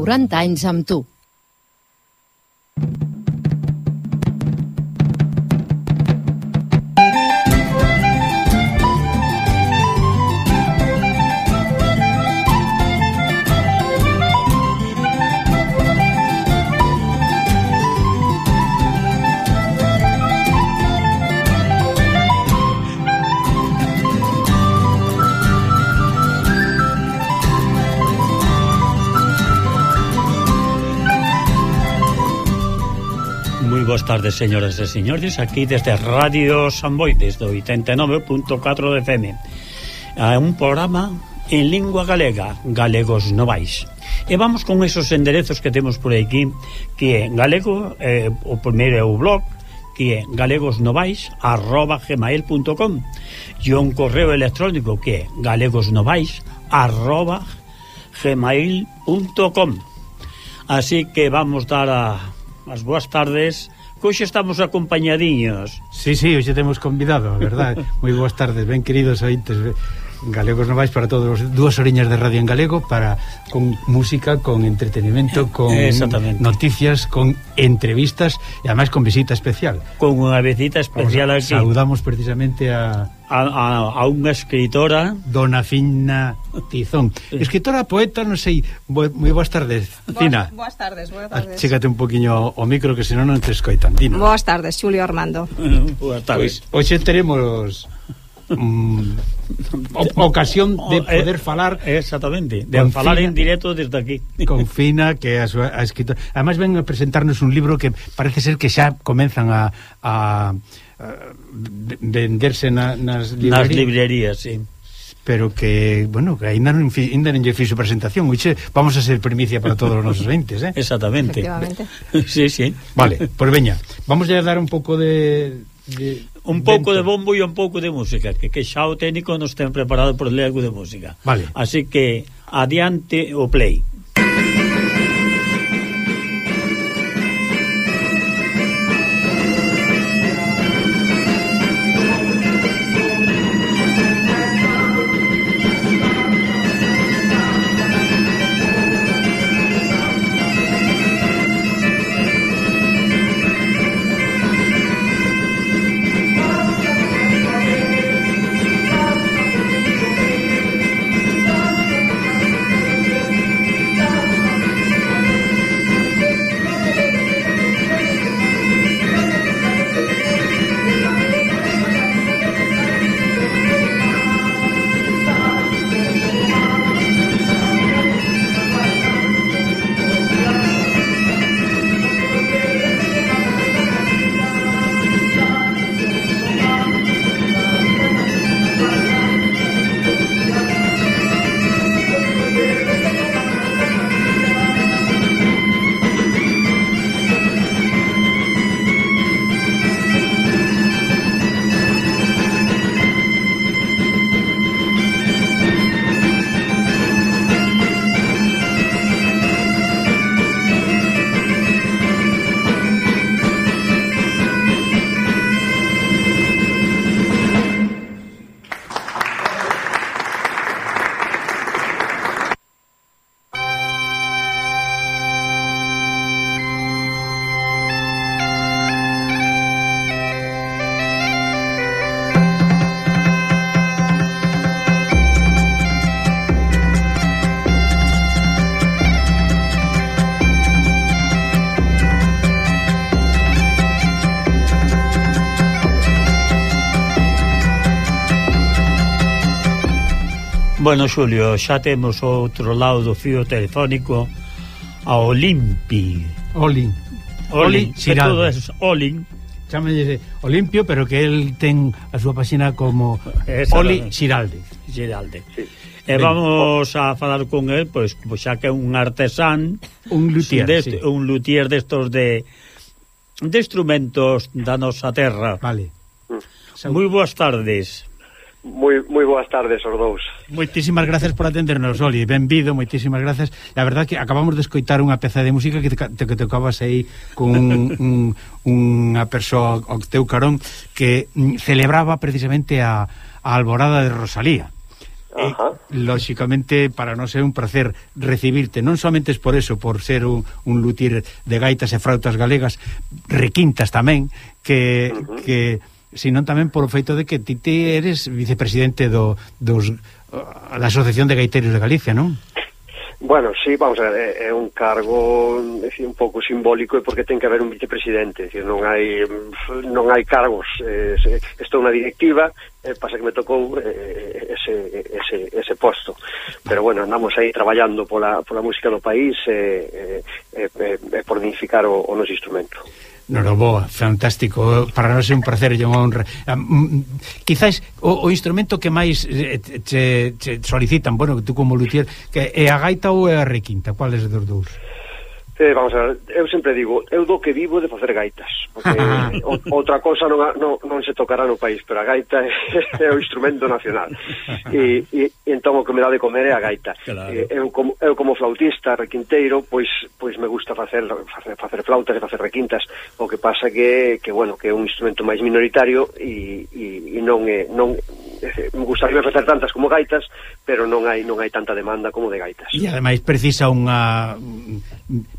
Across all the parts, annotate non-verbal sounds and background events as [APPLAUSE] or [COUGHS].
40 anys amb tu. boas tardes, señoras e señores, aquí desde Radio Samboy, desde 89.4 de FM. A un programa en lingua galega, galegos novais. E vamos con esos enderezos que temos por aquí, que é galego, eh, o primeiro é o blog, que é galegosnovais arroba gmail.com e un correo electrónico que é galegosnovais arroba gmail.com Así que vamos dar a, as boas tardes Coxe estamos acompañadiños. Sí, sí, hoxe temos convidado, a verdade. Moi boas tardes, ben queridos ointes. Galegos Novais para todos, dúas oriñas de radio en galego para con música, con entretenimento, con noticias, con entrevistas e además con visita especial. Con unha visita especial Os, aquí. Saudamos precisamente a a, a, a unha escritora. Dona Fina Tizón. Escritora, poeta, non sei moi boas tardes, Fina. boas, boas tardes, boas tardes. Chécate un poquinho o micro que senón non te escoitan. Dina. Boas tardes, Xulio Armando. [LAUGHS] Boas tardes. Pois, hoxe teremos mm, ocasión de oh, eh, poder falar exactamente, de confina, falar en directo desde aquí. Confina que a súa a escritora. Además ven a presentarnos un libro que parece ser que xa comenzan a a, a venderse na, nas librerías. Nas librerías, sí pero que, bueno, que ainda non, ainda non lle fixo presentación, oiche, vamos a ser primicia para todos os nosos entes, eh? [LAUGHS] Exactamente. [LAUGHS] sí, sí. Vale, pois pues veña, vamos a dar un pouco de, de un pouco de bombo e un pouco de música, que, que xa o técnico nos ten preparado por lego de música. Vale. Así que adiante o play. Bueno, Xulio, xa temos outro lado do fío telefónico a Olimpi. Olin. Olin, Olin que todo é Olin. Chámallese Olimpio, pero que el ten a súa páxina como Esa Oli Xiralde. Xiralde. Sí. E vamos a falar con el, pois, pues, xa que é un artesán, un luthier, deste, sí. un luthier destos de de instrumentos da nosa terra. Vale. Mm. Moi boas tardes. Moi, moi boas tardes aos dous. Moitísimas gracias por atendernos, Oli. Benvido, moitísimas gracias. A verdad que acabamos de escoitar unha peza de música que te, que te tocabas aí con un, [LAUGHS] unha persoa ao teu carón que mm, celebraba precisamente a, a alborada de Rosalía. E, lóxicamente para nós é un placer recibirte, non somente por eso por ser un, un lutir de gaitas e frautas galegas requintas tamén que, uh -huh. que sino tamén polo feito de que ti te eres vicepresidente do, dos, da Asociación de Gaiteros de Galicia, non? Bueno, sí, vamos a ver, eh, é un cargo decir, un pouco simbólico e porque ten que haber un vicepresidente, decir, non hai non hai cargos, eh, estou na directiva, eh, pasa que me tocou eh, eh, ese, ese, ese posto. Pero bueno, andamos aí traballando pola, pola música do país e eh, eh, eh, por dignificar o, o nos instrumento. Noroboa, fantástico Para nós é un placer e unha honra ah, mm, quizás o, o instrumento que máis eh, che, che solicitan Bueno, tú como luthier que É a gaita ou é a requinta? Cuál é dos dous? Eh, vamos a ver, eu sempre digo, eu do que vivo de facer gaitas, porque [LAUGHS] o, outra cosa non, non, non se tocará no país, pero a gaita é, [LAUGHS] é o instrumento nacional. E, e, e entón o que me dá de comer é a gaita. Claro. E, eu, como, eu como flautista, requinteiro, pois pois me gusta facer facer, facer flautas e facer requintas, o que pasa que que bueno, que é un instrumento máis minoritario e, e, e non é non Eh, me gustaría facer tantas como gaitas, pero non hai non hai tanta demanda como de gaitas. E ademais precisa unha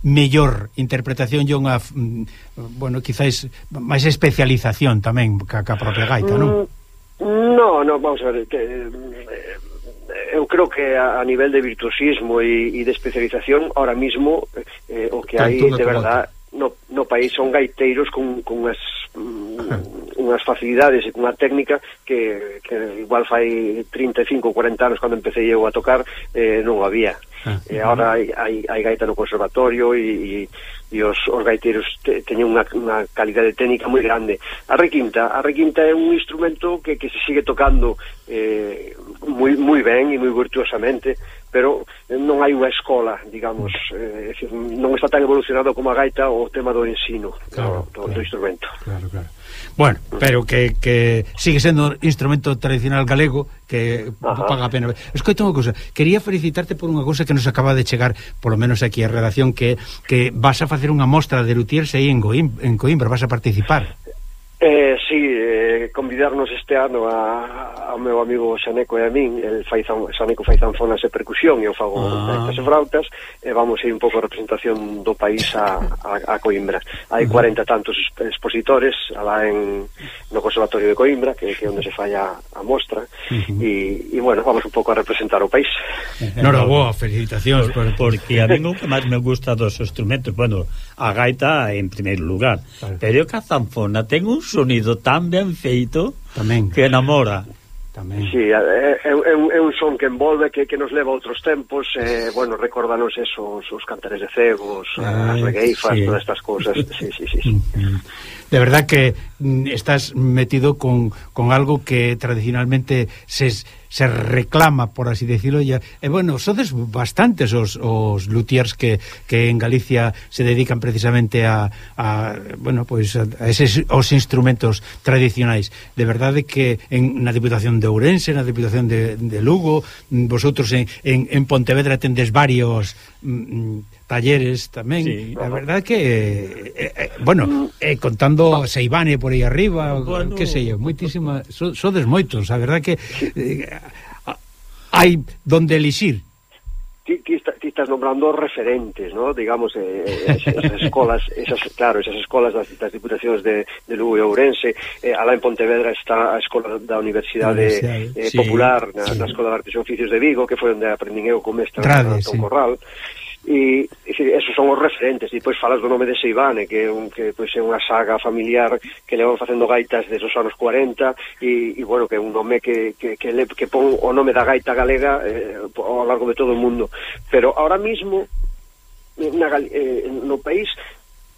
mellor interpretación e unha mm, bueno, quizáis máis especialización tamén ca, ca propia gaita, non? Mm, no, no, vamos a ver, que eh, eu creo que a, a nivel de virtuosismo e, e de especialización ahora mismo eh, o que hai de verdade no, no país son gaiteiros con, con unhas Mm, unhas facilidades e cunha técnica que, que igual fai 35 ou 40 anos cando empecé eu a tocar eh, non había. Ah, e agora hai, hai, hai gaita no conservatorio e, e, e os, os gaiteiros te, teñen unha, unha calidade técnica moi grande. A requinta, a requinta é un instrumento que, que se sigue tocando eh, moi, moi ben e moi virtuosamente pero non hai unha escola digamos, eh, decir, non está tan evolucionado como a gaita o tema do ensino claro, do, do, claro, do instrumento claro, claro. Bueno, mm. pero que, que sigue sendo instrumento tradicional galego que Ajá. paga a pena. Escoita unha cousa, quería felicitarte por unha cousa que nos acaba de chegar, polo menos aquí a redacción que que vas a facer unha mostra de luthiers aí en, Goim, en Coimbra, vas a participar. Eh, sí, eh, convidarnos este ano a, ao meu amigo Xaneco e a min. El fai Xaneco fai zanfonas e percusión e eu fago ah. e frautas e vamos a ir un pouco a representación do país a, a, a Coimbra. Hai cuarenta tantos expositores alá en, no Conservatorio de Coimbra que, que é onde se fai a, a mostra. E, uh -huh. e bueno, vamos un pouco a representar o país. Noraboa, felicitacións por, porque a mí o que máis me gusta dos instrumentos bueno, a gaita en primeiro lugar. Claro. Pero que a zanfona ten un sonido tan ben feito Tamén. que enamora. Tamén. Sí, é, é, é un son que envolve que, que nos leva a outros tempos eh, bueno, recordanos esos os cantares de cegos, Ay, as regueifas sí. todas estas cousas [LAUGHS] sí, sí, sí, sí. Mm-hmm. De verdad que mm, estás metido con, con algo que tradicionalmente se, se reclama, por así decirlo, e, e eh, bueno, sodes bastantes os, os luthiers que, que en Galicia se dedican precisamente a, a bueno, pois pues, a eses os instrumentos tradicionais. De verdade que en na Diputación de Ourense, na Diputación de, de Lugo, mm, vosotros en, en, en Pontevedra tendes varios Mm, mm, talleres tamén. Sí. A verdade que eh, eh, eh, bueno, eh, contando Seibane por aí arriba, bueno, que sei eu, moitísima so, sodes moitos, a verdade que eh, hai donde elixir ti, ti, está, ti estás nombrando referentes, ¿no? digamos, eh, eh, esas, esas escolas, esas, claro, esas escolas das, das diputacións de, de Lugo e Ourense, eh, alá en Pontevedra está a escola da Universidade eh, sí, Popular, na, sí. na Escola de Artes e Oficios de Vigo, que foi onde aprendín eu con mestra Trade, sí. Corral, e esos son os referentes, e depois falas do nome de Seivane, que, un, que pois, é unha saga familiar que levan facendo gaitas desde os anos 40, e, e bueno, que é un nome que, que, que, le, que pon o nome da gaita galega eh, ao largo de todo o mundo. Pero ahora mismo, na, eh, no país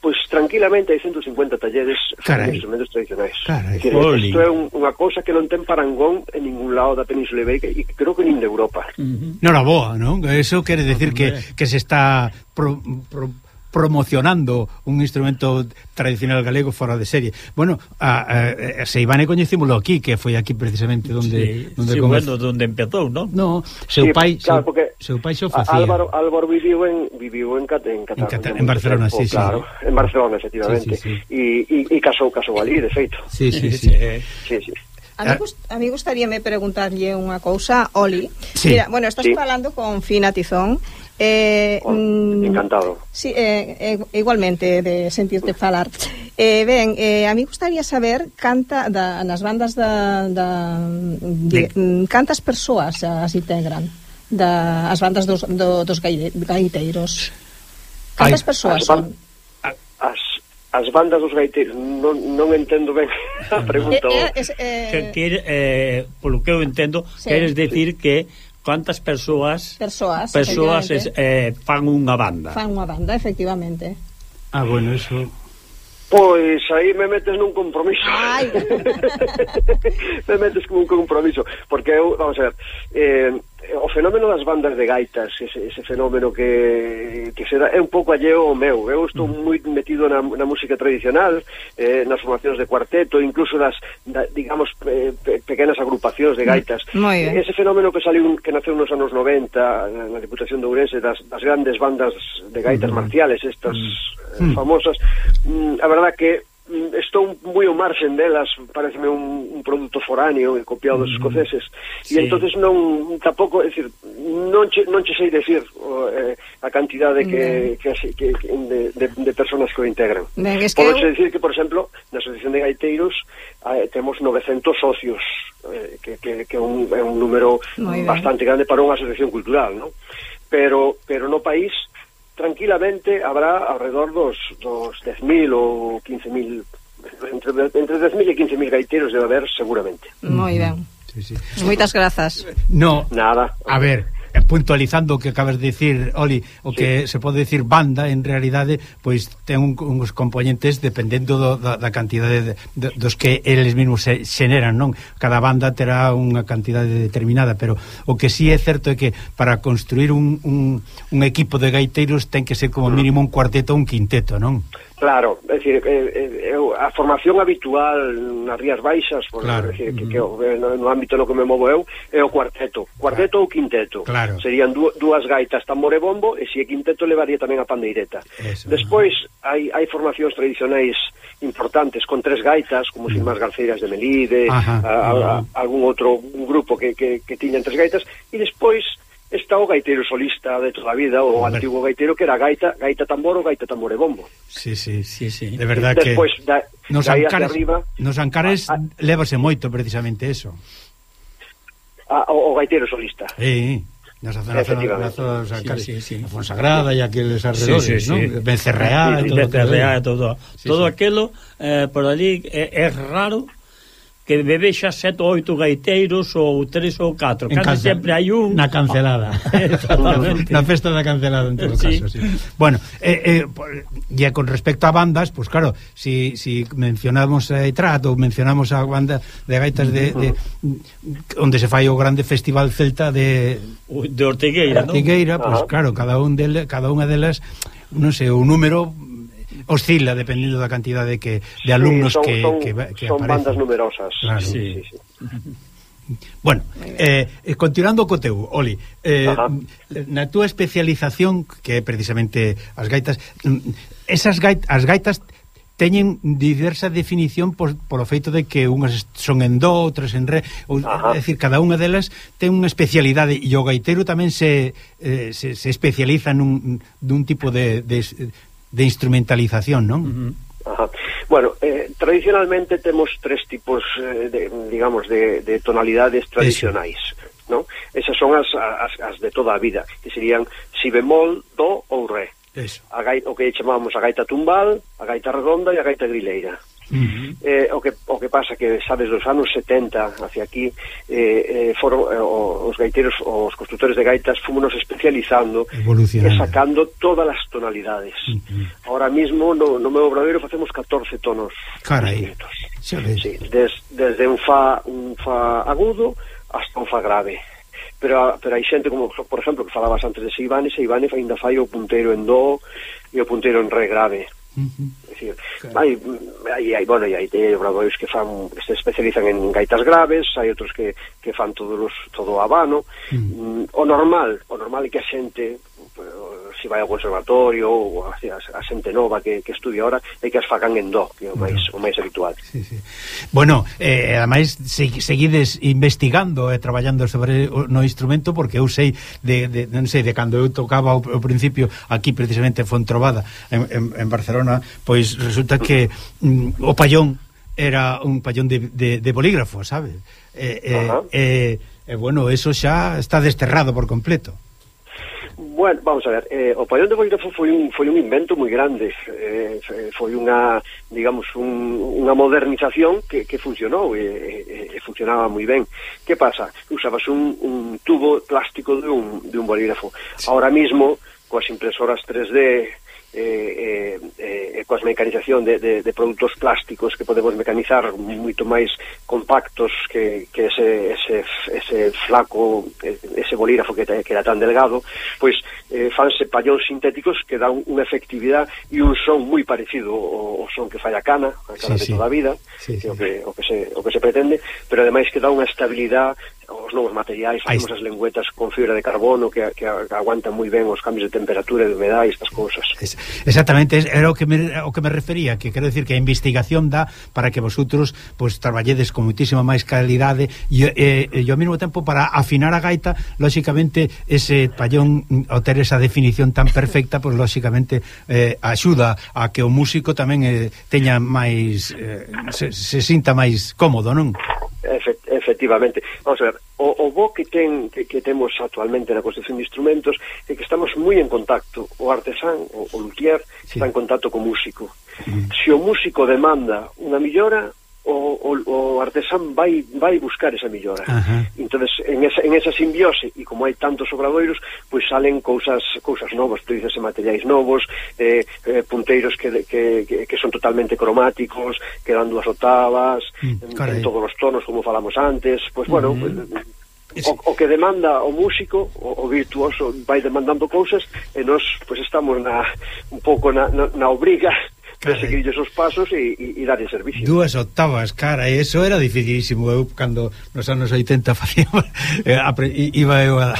pois tranquilamente hai 150 talleres de instrumentos tradicionais. Carai. Isto é un, unha cousa que non ten parangón en ningún lado da Península Ibérica e creo que nin de Europa. Uh -huh. boa, non? Eso quere decir que, que se está pro, pro, promocionando un instrumento tradicional galego fora de serie. Bueno, a, a, a Seibane coñecímolo aquí, que foi aquí precisamente donde sí, donde sí, bueno, donde empezou, non? No, seu sí, pai, claro, seu, seu pai xo facía. Álvaro, Álvaro viviu en viviu en Catén, Cataluña. en, Cata en Barcelona, tempo, sí, claro, sí. en Barcelona efectivamente. Sí, sí, sí. E, e, e casou, casou ali, de feito. Sí, sí, [LAUGHS] sí. sí, sí. sí. A mí, ah. gust, a mí gustaríame preguntarlle unha cousa, Oli. Sí. Mira, bueno, estás sí. falando con Fina Tizón Eh, oh, mm, encantado. Sí, eh, eh, igualmente de sentirte falar. Eh, ben, eh, a mí gustaría saber canta da, nas bandas da, da de, de, mm, cantas persoas as integran da, as bandas dos, do, dos gaiteiros. Cantas Ai, persoas as, ban, as, as bandas dos gaiteiros non, non entendo ben [LAUGHS] a pregunta. Eh, eh, es, eh, que, que, eh, polo que eu entendo, sí. queres decir sí. que Cuántas persoas Persoas, persoas es, eh, fan unha banda? Fan unha banda, efectivamente. Ah, bueno, eso Pois aí me metes nun compromiso. Ai. [LAUGHS] me metes como un compromiso, porque eu, vamos a ver, eh o fenómeno das bandas de gaitas, ese, ese fenómeno que, que se da, é un pouco alleo ao meu. Eu estou mm. moi metido na, na música tradicional, eh, nas formacións de cuarteto, incluso nas, da, digamos, pe, pe, pequenas agrupacións de mm. gaitas. Ese fenómeno que saliu, que naceu nos anos 90 na Diputación de Ourense, das, das grandes bandas de gaitas mm. marciales, estas eh, famosas, mm, a verdad que Mm, estou moi ao marxen delas, pareceme un, un produto foráneo e copiado dos mm. escoceses. Sí. E entonces non tampouco, é dicir, non che, non che sei decir o, eh, a cantidade que, que, que, que de, de, de persoas que o integran. Ben, es que... Podo decir que, por exemplo, na Asociación de Gaiteiros eh, temos 900 socios, eh, que, que, que un, é un número bastante grande para unha asociación cultural, ¿no? Pero, pero no país tranquilamente habrá alrededor dos, dos 10.000 ou 15.000 entre, entre 10.000 e 15.000 gaiteros debe haber seguramente. Moi ben. Sí, sí. Moitas grazas. No. Nada. A ver, Eh, puntualizando o que acabas de dicir, Oli, o sí. que se pode dicir banda, en realidade, pois ten un, uns componentes dependendo do, da, da cantidade de, de, dos que eles mesmos se xeneran, non? Cada banda terá unha cantidade determinada, pero o que sí é certo é que para construir un, un, un equipo de gaiteiros ten que ser como mm. mínimo un cuarteto ou un quinteto, non? Claro, é dicir, eh, eh, eu, a formación habitual nas Rías Baixas, por claro. decir, que, que eh, no, no ámbito no que me movo eu, é o cuarteto, cuarteto claro. ou quinteto. Claro. Serían dúas gaitas, tambor e bombo, e se é quinteto levaría tamén a pandeireta. Eso, Despois no. hai, hai formacións tradicionais importantes con tres gaitas, como sin máis Garceiras de Melide, Ajá, a, a, a, algún outro grupo que, que, que tiñan tres gaitas, e despois está o gaiteiro solista de toda a vida, o Hombre. antigo gaiteiro que era gaita, gaita tambor ou gaita tambor e bombo. Sí, sí, sí, sí. De verdad que Despois, da, nos, da ancares, arriba, nos Ancares a, moito precisamente eso. A, o, o gaiteiro solista. Sí, sí. Nasa zona, zona, na zona dos Ancares, sí, sí, sí. Fonsagrada e aqueles arredores, sí, sí, sí. ¿no? Bencerreá, e sí, todo, e todo, todo, sí, todo sí. aquilo eh, por ali é, eh, é raro que bebe xa sete ou oito gaiteiros ou tres ou catro, en case sempre hai un. na cancelada. [LAUGHS] Na festa da cancelada en todo sí. caso sí. bueno, eh, eh, ya con respecto a bandas, pues claro si, si mencionamos a Etrat Trat ou mencionamos a banda de gaitas de, de, onde se fai o grande festival celta de de Ortigueira, Ortigueira ¿no? Ortigueira, pues, claro, cada un del, cada unha delas non sei, o número oscila dependendo da cantidade que de alumnos sí, son, que, son, que, que son aparecen. bandas numerosas. Claro. Sí, sí, sí. Bueno, eh, eh, continuando co teu, Oli eh, Ajá. Na túa especialización Que é precisamente as gaitas mm, Esas gaitas, as gaitas teñen diversa definición por, polo feito de que unhas son en do, outras en re, ou, é dicir, cada unha delas ten unha especialidade e o gaitero tamén se, eh, se, se especializa nun, dun tipo de, de, de instrumentalización, non? Uh -huh. Ajá. Bueno, eh, tradicionalmente temos tres tipos, eh, de, digamos, de, de tonalidades tradicionais. ¿no? Esas son as, as, as de toda a vida, que serían si bemol, do ou re. Eso. A gaita, o que chamamos a gaita tumbal, a gaita redonda e a gaita grileira. Uh -huh. eh, o, que, o que pasa que sabes desde anos 70 hacia aquí eh, eh, foron eh, os gaiteros os constructores de gaitas fomos especializando e sacando todas as tonalidades uh -huh. ahora mismo no, no meu obradoiro facemos 14 tonos Carai, xa sí, des, desde un fa, un fa agudo hasta un fa grave pero, pero hai xente como, por exemplo, que falabas antes de Seibane, Seibane ainda fai o punteiro en do e o punteiro en re grave. Uh -huh. Decir, claro. hai, hai, hai, bueno, hai, hai obradoiros que fan que se especializan en gaitas graves, hai outros que, que fan todos os, todo o habano. Uh -huh. Mm, o normal, o normal é que a xente se vai ao conservatorio ou a, a, xente nova que, que estudia ahora é que as facan en dó, que é o máis, o máis habitual. Sí, sí. Bueno, eh, ademais se, seguides investigando e eh, traballando sobre o, no instrumento porque eu sei de, de non sei de cando eu tocaba ao, ao principio aquí precisamente en Fontrovada en, en, en Barcelona, pois resulta que mm, o payón era un payón de, de, de bolígrafo, sabe? E eh, eh, eh, eh, bueno, eso xa está desterrado por completo. Bueno, vamos a ver, eh, o pabellón de bolígrafo foi un, foi un invento moi grande, eh, eh, foi unha, digamos, un, unha modernización que, que funcionou, e, e, e funcionaba moi ben. Que pasa? Usabas un, un tubo plástico de un, de un bolígrafo. Sí. Ahora mismo, coas impresoras 3D, eh, eh, eh, coas mecanización de, de, de produtos plásticos que podemos mecanizar moito máis compactos que, que ese, ese, ese flaco, ese bolígrafo que, que era tan delgado, pois eh, fanse pallóns sintéticos que dan unha efectividade e un son moi parecido ao, ao son que fai a cana, a cana sí, de toda a vida, sí, sí. O, que, o, que se, o que se pretende, pero ademais que dá unha estabilidade os novos materiais, facemos as lengüetas con fibra de carbono que, que aguantan moi ben os cambios de temperatura e de humedade, estas cousas. Es, exactamente, era o que me, o que me refería, que quero decir que a investigación dá para que vosotros pues, traballedes con muitísima máis calidade e, e, e ao mesmo tempo para afinar a gaita, lóxicamente ese pallón ao ter esa definición tan perfecta, pois pues, lóxicamente eh, axuda a que o músico tamén eh, teña máis eh, se, se sinta máis cómodo, non? Efectivamente Efectivamente. Vamos a ver, o, o bo que, ten, que, que temos actualmente na construcción de instrumentos é que estamos moi en contacto. O artesán, o, o luthier, sí. está en contacto co músico. Mm. Se o músico demanda unha millora, o, o, o artesán vai vai buscar esa millora. Uh -huh. Entonces en esa en esa simbiose e como hai tantos obradoiros, pois salen cousas cousas novas, tú materiais novos, eh, eh punteiros que, que, que, que son totalmente cromáticos, que dan dúas octavas, mm, en, en todos os tonos como falamos antes, pois bueno, uh -huh. pues, o, o que demanda o músico, o, o virtuoso vai demandando cousas e nós pois pues, estamos na un pouco na, na, na obriga Cara, seguirlles os pasos e, e, e dar servicio. Dúas octavas, cara, e eso era dificilísimo. Eu, cando nos anos 80 [LAUGHS] facía, eh, iba eu a,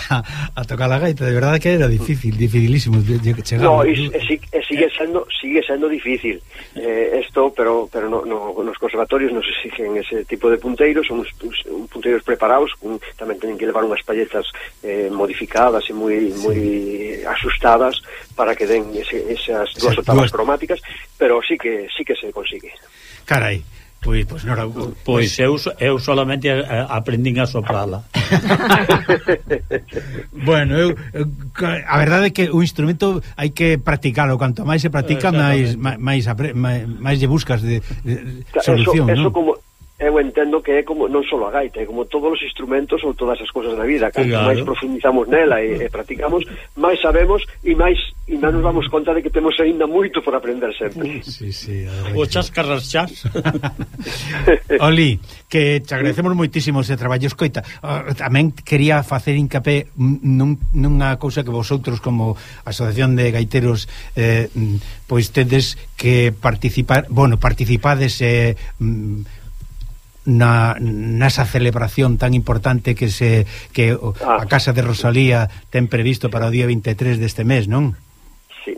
a tocar a gaita, de verdade que era difícil, dificilísimo. Chegar, no, e, e, e sigue sendo sigue sendo difícil eh, esto, pero pero no, no, nos conservatorios nos exigen ese tipo de punteiros, son uns, uns punteiros preparados, un, tamén teñen que levar unhas palletas eh, modificadas e moi sí. moi asustadas para que den ese, esas dúas octavas cromáticas, pero pero sí que sí que se consigue. Carai, Pois, pois, nora, pois, pois eu, eu solamente eh, aprendín a soprala. [LAUGHS] bueno, eu, eu a verdade é que o instrumento hai que practicalo, canto máis se practica, máis máis máis, máis lle buscas de, de solución, eso, eso ¿no? como eu entendo que é como non só a gaita, é como todos os instrumentos ou todas as cousas da vida, canto claro. máis profundizamos nela e, e practicamos, máis sabemos e máis e máis nos damos conta de que temos aínda moito por aprender sempre. Sí, sí, o chas carras chas. [LAUGHS] Oli, que te agradecemos moitísimo ese traballo, escoita. Ah, tamén quería facer hincapé nun, nunha cousa que vosotros como Asociación de Gaiteros eh, pois tedes que participar, bueno, participades eh, mm, na, nasa celebración tan importante que se que ah. a Casa de Rosalía ten previsto para o día 23 deste mes, non? Sí.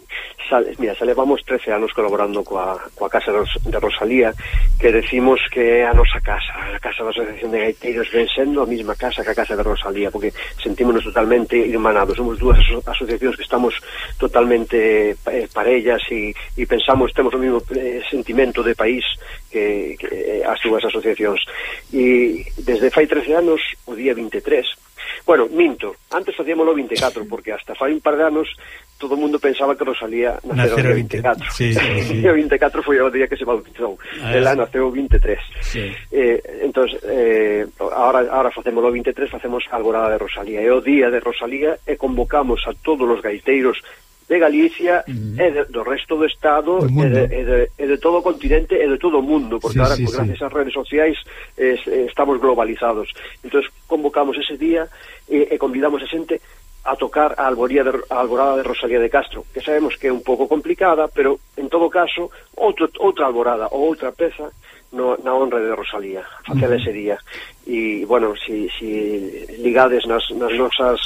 Mira, xa levamos 13 anos colaborando coa, coa Casa de Rosalía, que decimos que é a nosa casa, a Casa da Asociación de Gaiteiros, ven sendo a mesma casa que a Casa de Rosalía, porque sentímonos totalmente irmanados. Somos dúas aso asociacións que estamos totalmente eh, parellas e, e pensamos, temos o mesmo eh, sentimento de país que, que eh, as dúas asociacións. E desde fai 13 anos, o día 23, Bueno, minto, antes facíamos o 24 porque hasta fai un par de anos todo o mundo pensaba que Rosalía nacera o 24. Sí, sí, sí. E o 24 foi o día que se bautizou. Ah, Ela naceu o 23. Sí. Eh, entón, eh, ahora, ahora facemos o 23, facemos a alborada de Rosalía. É o día de Rosalía e convocamos a todos os gaiteiros de Galicia uh eh, -huh. e de, do resto do Estado e, eh, de, e, de, e de todo o continente e de todo o mundo, porque sí, ahora, sí, pues, gracias ás sí. redes sociais, es, estamos globalizados. Entón, convocamos ese día e, e convidamos a xente a tocar a Alboría de, a Alborada de Rosalía de Castro, que sabemos que é un pouco complicada, pero en todo caso, outro, outra alborada ou outra peza no, na honra de Rosalía, facela ese día e, bueno, si, si ligades nas, nas nosas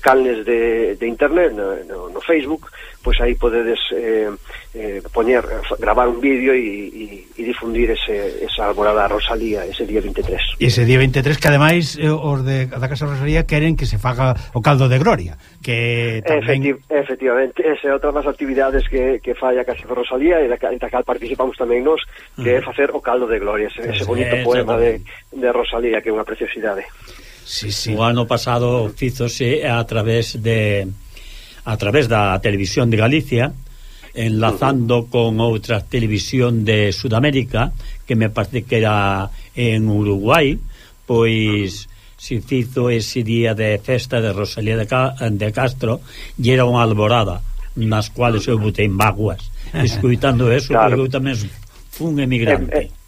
calnes de, de internet, no, no, Facebook, pois aí podedes eh, eh, poñer, gravar un vídeo e, e, e difundir ese, esa alborada Rosalía ese día 23. E Ese día 23 que ademais eh, os de da Casa Rosalía queren que se faga o caldo de gloria, que tamén... Efecti efectivamente, esa é outra das actividades que, que fai a Casa Rosalía e da, da cal participamos tamén nós, que é facer o caldo de gloria, ese, ese bonito poema de, de Rosalía que é unha preciosidade. Sí, sí. O ano pasado fízose a través de a través da televisión de Galicia enlazando con outra televisión de Sudamérica que me parece que era en Uruguai pois se fizo ese día de festa de Rosalía de, Ca de Castro e era unha alborada nas cuales eu botei en vaguas [LAUGHS] escuitando eso claro. porque eu tamén fun emigrante eh, eh.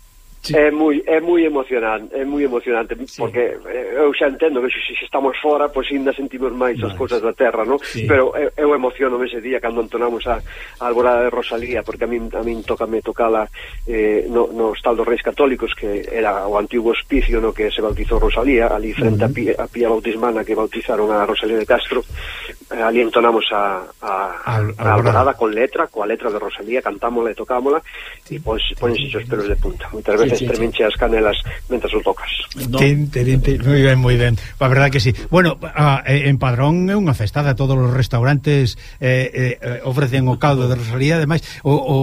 Sí. É moi é moi emocionante, é moi emocionante sí. porque eh, eu xa entendo que se, se estamos fora, pois ainda sentimos máis as cousas da terra, no? Sí. Pero eu, eu emociono ese día cando entonamos a, a Alborada de Rosalía, porque a min a min tócame tocala eh no no Hostal dos Reis Católicos, que era o antigo hospicio no que se bautizou Rosalía, ali frente uh -huh. a, pía, a pía bautismana que bautizaron a Rosalía de Castro. Eh, ali entonamos a a, a, a Alborada con letra, coa letra de Rosalía, cantámola e tocámola e pois ponense os pelos de punta. Moitas veces sí te estremenche as canelas mentras o tocas. No. Tin, tin, tin. Muy ben, moi ben. A verdade que sí. Bueno, a, en Padrón é unha festada, todos os restaurantes eh, eh, ofrecen o caldo de Rosalía, ademais o, o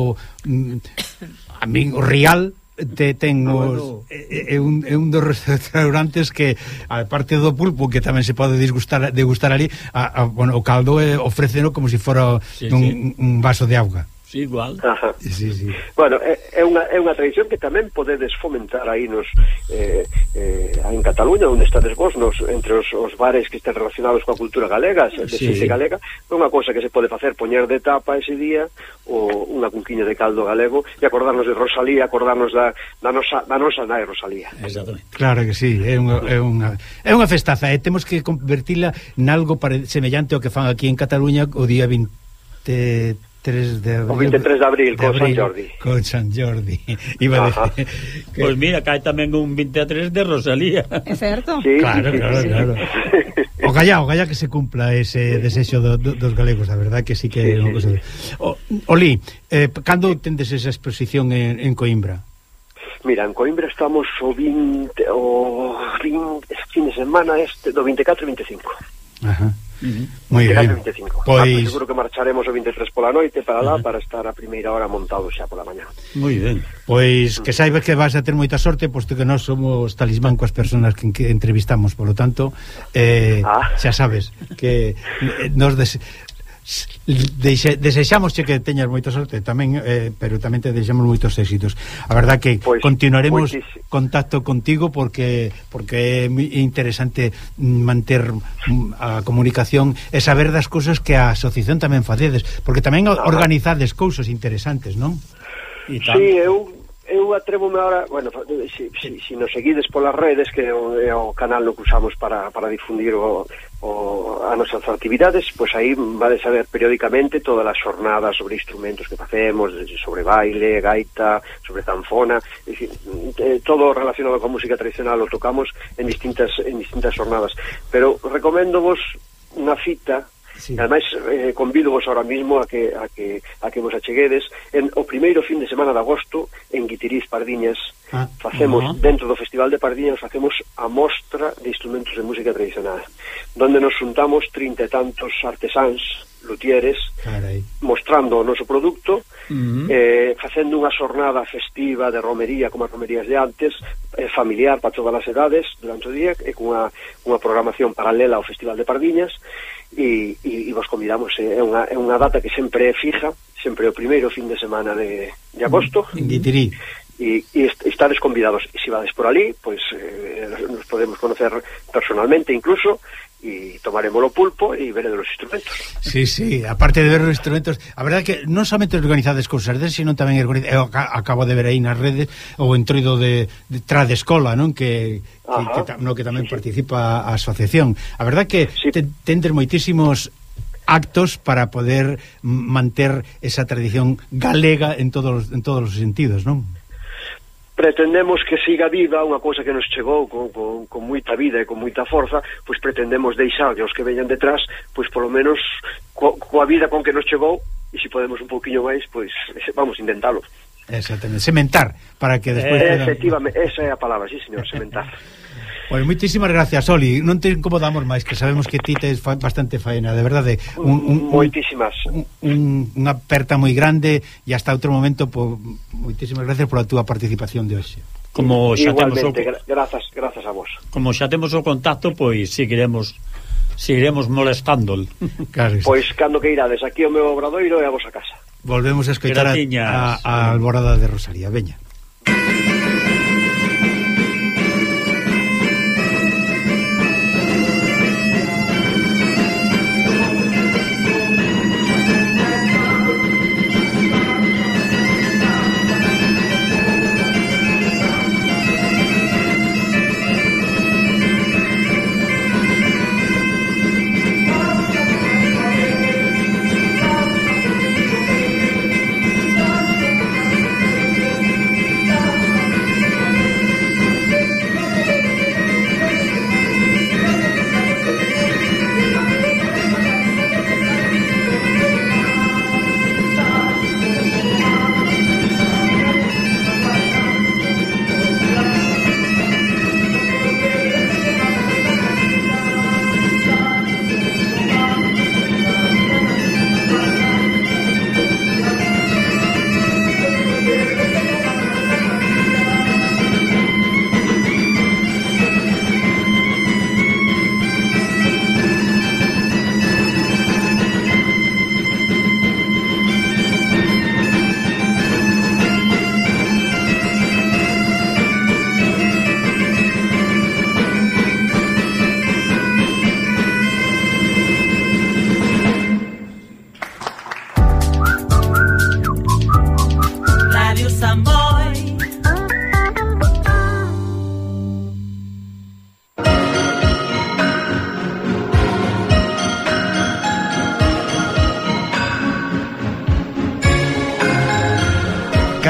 a min o Rial te ten ah, bueno. é, é, un, é un dos restaurantes que a parte do pulpo que tamén se pode disgustar degustar ali, a, a, bueno, o caldo é, ofréceno como se si fora sí, un, sí. un vaso de auga igual. Ajá. Sí, sí. Bueno, é, é, unha, é unha tradición que tamén podedes fomentar aí nos eh, eh, en Cataluña, onde estades vos, nos, entre os, os bares que estén relacionados coa cultura galega, de sí. galega, é unha cousa que se pode facer, poñer de tapa ese día o unha cunquiña de caldo galego e acordarnos de Rosalía, acordarnos da, da nosa, da nosa nai Rosalía. Exactamente. Claro que sí, é unha, é unha, é unha festaza, e temos que convertila nalgo pare, semellante ao que fan aquí en Cataluña o día 20 3 de abril. O 23 de abril, de abril, con San Jordi. Con San Jordi. [LAUGHS] Iba a decir que... Pois pues mira, cae tamén un 23 de Rosalía. É certo? Sí, claro, sí, claro, sí. claro. O calla, o calla que se cumpla ese desexo do, do, dos galegos, a verdad que sí que é sí, unha cousa. Sí. O, Oli, eh, cando tendes esa exposición en, en Coimbra? Mira, en Coimbra estamos o 20 o 20 fin de semana este do 24 e 25. Ajá. Moi ben. 25. Pois... Ah, seguro que marcharemos o 23 pola noite para lá, uh -huh. para estar a primeira hora montado xa pola mañá. Moi ben. Pois que saibas que vas a ter moita sorte, posto que nós somos talismán coas persoas que, que entrevistamos, polo tanto, eh, ah. xa sabes que eh, nos des, Deixe, desexamos que teñas moita sorte tamén eh, pero tamén te deixamos moitos éxitos a verdad que pues, continuaremos moitísimo. contacto contigo porque porque é interesante manter mm, a comunicación e saber das cousas que a asociación tamén facedes porque tamén Ajá. organizades cousas interesantes non? Si, sí, eu eu atrevo-me ahora, bueno, se si, si, si nos seguides polas redes que é o, é o canal no que usamos para, para difundir o, o, a nosas actividades, pois aí vades saber periódicamente todas as xornadas sobre instrumentos que facemos, sobre baile, gaita, sobre zanfona, decir, eh, todo relacionado con música tradicional o tocamos en distintas en distintas xornadas, pero recomendo vos unha fita Sí. Ademais, eh, convidovos ahora mismo a que, a que, a que vos acheguedes. En, o primeiro fin de semana de agosto, en Guitiriz Pardiñas, ah, facemos, uh -huh. dentro do Festival de Pardiñas, facemos a mostra de instrumentos de música tradicional, donde nos juntamos trinta e tantos artesáns, lutieres Carai. mostrando o noso produto, uh -huh. eh, facendo unha xornada festiva de romería, como as romerías de antes, eh, familiar para todas as edades durante o día, e cunha, cunha programación paralela ao Festival de Pardiñas, e, e, e vos convidamos. É unha, é unha data que sempre é fija sempre o primeiro fin de semana de, de agosto. Mm, en e, e estades convidados. E se vades por ali pois eh, nos podemos conocer personalmente incluso e tomaremos o pulpo e veremos os instrumentos. Sí, sí, aparte de ver os instrumentos, a verdade que non somente organizades cousas, sino tamén eu eh, acabo de ver aí nas redes o entroido de, de Trade Escola, non? Que, que, que, no, que tamén sí, participa a asociación. A verdade que sí. te, tendes moitísimos actos para poder manter esa tradición galega en todos en todos os sentidos, non? pretendemos que siga viva unha cousa que nos chegou con, con, con moita vida e con moita forza, pois pretendemos deixar aos que veñan detrás, pois polo menos co, coa vida con que nos chegou e se podemos un pouquiño máis, pois vamos intentalo. Exactamente, sementar para que despois... Eh, efectivamente, esa é a palabra, sí, señor, sementar. [LAUGHS] Pois moitísimas gracias, Oli. Non te incomodamos máis, que sabemos que ti tes bastante faena, de verdade. Un, un, moitísimas. Un, un, unha aperta moi grande e hasta outro momento, po, moitísimas gracias pola túa participación de hoxe. Como xa Igualmente, temos o, grazas, grazas a vos. Como xa temos o contacto, pois seguiremos seguiremos molestándol. Claro, pois cando que irades, aquí o meu obradoiro e a vosa casa. Volvemos a escoitar a, a, a Alborada de Rosalía. Veña.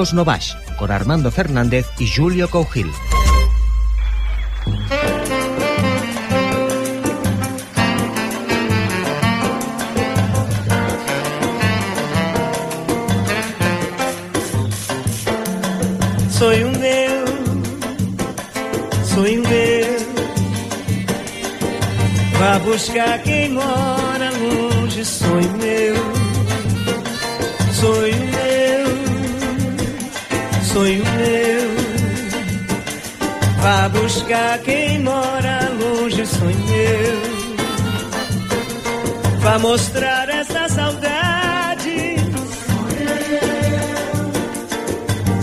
Novash, con Armando Fernández y Julio Cougil. Soy un dedo, soy un dedo, va a buscar quem mora. Quem mora longe, sonho meu. Vá mostrar essa saudade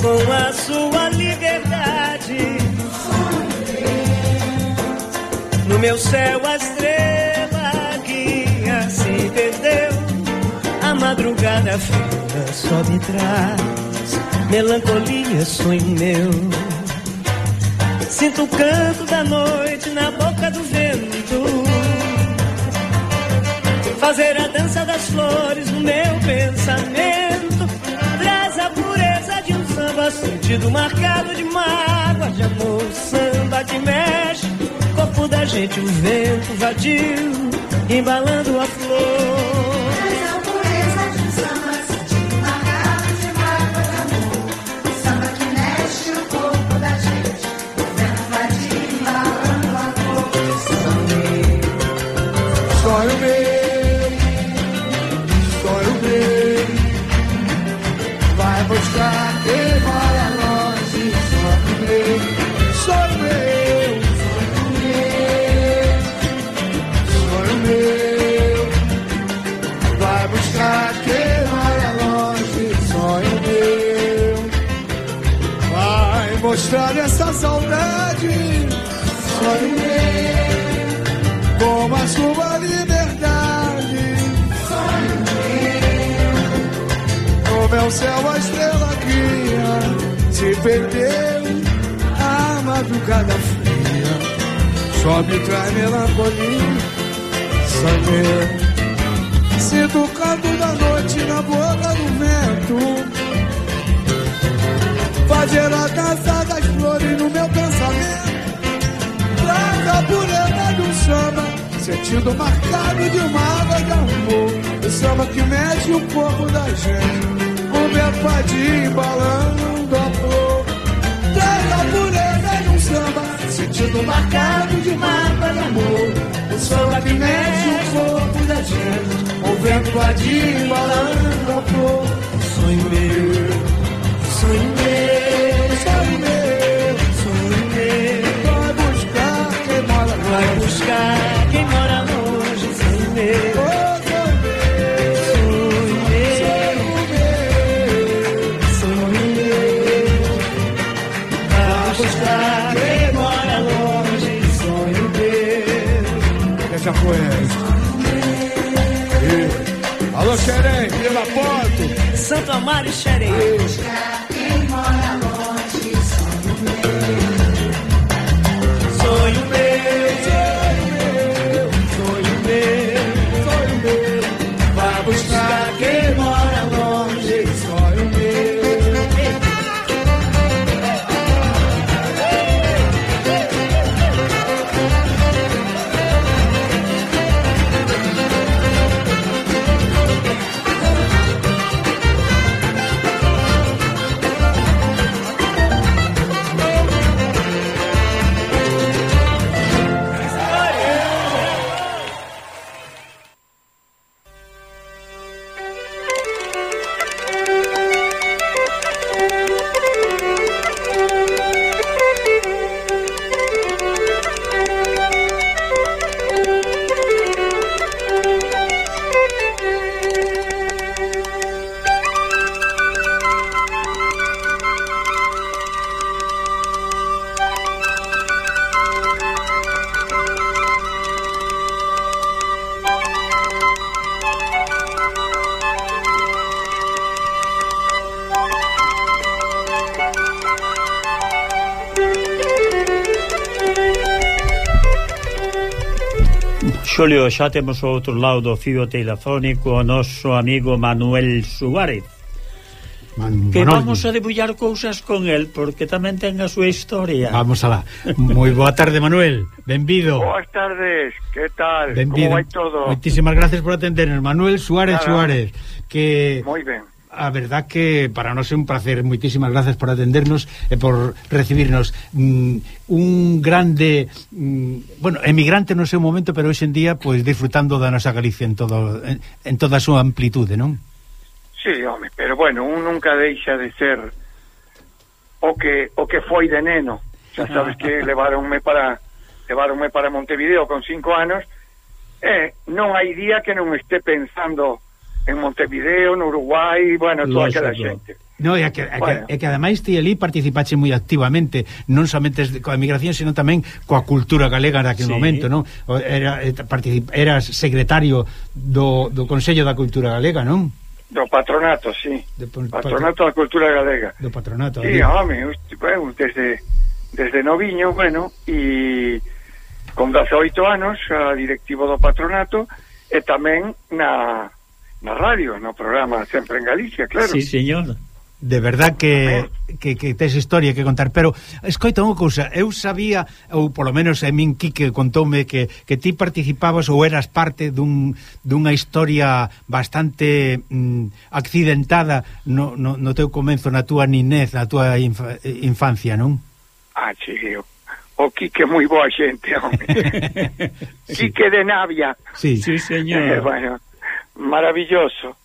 com a sua liberdade. No meu céu a estrela que assim perdeu. A madrugada fria só me traz melancolia, sonho meu. Sinto o canto da noite na boca do vento. Fazer a dança das flores no meu pensamento. Traz a pureza de um samba, sentido marcado de mágoa, de amor, samba que mexe. Corpo da gente, o vento vadio, embalando a flor. Mostrar essa saudade. Sonhei com a sua liberdade. Sonhei no meu céu a estrela guia se perdeu a madrugada fria. Só me traz melancolia. Sonhei Sinto o canto da noite na boca do vento. Fazer a dança das flores no meu pensamento. Traz a pureza de um samba, sentido marcado de uma água de amor. O samba que mexe o corpo da gente, o meu padinho embalando a flor. Traz a pureza de um samba, sentido marcado de uma água de amor. O samba que mexe o corpo da gente, o vento vadio embalando a flor. Sonho meu, sonho meu, essa. Alô, Xerém, filha da foto. Santo Amaro e Xerém. Xulio, xa temos o outro lado do fío telefónico o noso amigo Manuel Suárez. Man, que Manol. vamos a debullar cousas con el porque tamén ten a súa historia. Vamos alá, moi boa tarde Manuel. Benvido. Boas tardes, que tal, benvido. como vai todo? Moitísimas gracias por atendernos. Manuel Suárez Nada. Suárez que moi ben a verdad que para nós é un placer moitísimas grazas por atendernos e por recibirnos mm, un grande mm, bueno, emigrante no seu momento pero hoxe en día pois disfrutando da nosa Galicia en, todo, en, en toda a súa amplitude, non? Sí, home, pero bueno, un nunca deixa de ser o que o que foi de neno. Xa ah. sabes que levaronme para levaronme para Montevideo con cinco anos e non hai día que non este pensando en Montevideo, no Uruguai, bueno, toda Lógico. aquela xente. No, é que, é, bueno. que, é que ademais ti ali participaxe moi activamente, non somente coa emigración, sino tamén coa cultura galega naquele sí. momento, non? Era, eh, particip, eras secretario do, do Consello da Cultura Galega, non? Do patronato, sí. De, patronato da Cultura Galega. Do patronato. Sí, home, bueno, desde, desde noviño, bueno, e con 18 anos, a directivo do patronato, e tamén na na radio, no programa Sempre en Galicia, claro. Sí, señor. De verdad que, que, que tes historia que contar Pero, escoita unha cousa Eu sabía, ou polo menos a min Quique contoume que, que ti participabas Ou eras parte dun, dunha historia Bastante mm, accidentada no, no, no teu comenzo, na túa ninez Na túa infa, infancia, non? Ah, sí, o, o Quique moi boa xente, home. sí. [LAUGHS] Quique de Navia. Sí, sí, señor. Eh, bueno, maravilloso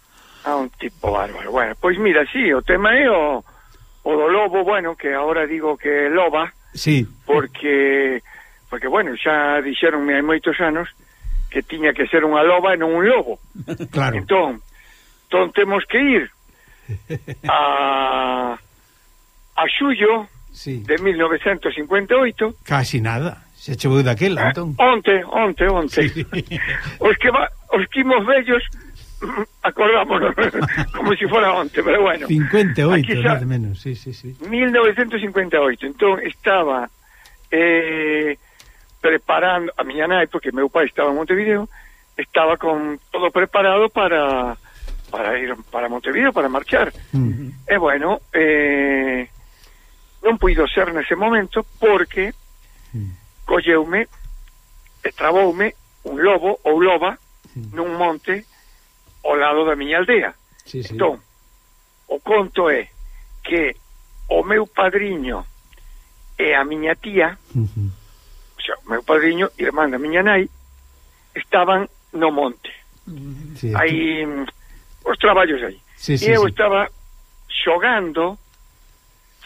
a un tipo bárbaro. Bueno, pois mira, sí, o tema é o, o do lobo, bueno, que agora digo que é loba, sí. porque, porque bueno, xa dixeronme hai moitos anos que tiña que ser unha loba e non un lobo. [LAUGHS] Claro. Entón, entón temos que ir a, a xullo sí. de 1958. Casi nada. Se chegou daquela, ah, entón. Onte, onte, onte. Sí. [LAUGHS] Os que va, os quimos vellos [LAUGHS] acordámonos [LAUGHS] como se si fora onte, pero bueno. 58, xa, menos, sí, sí, sí. 1958, entón estaba eh, preparando a miña nai, porque meu pai estaba en Montevideo, estaba con todo preparado para para ir para Montevideo, para marchar. Uh -huh. E bueno, eh, non puido ser nese momento porque uh -huh. colleume e traboume un lobo ou loba nun monte ao lado da miña aldea. Sí, sí. Entón, o conto é que o meu padriño e a miña tía, uh -huh. o sea, o meu padriño e irmán da miña nai, estaban no monte. Sí, aí, mm, os traballos aí. Sí, sí, e eu sí. estaba xogando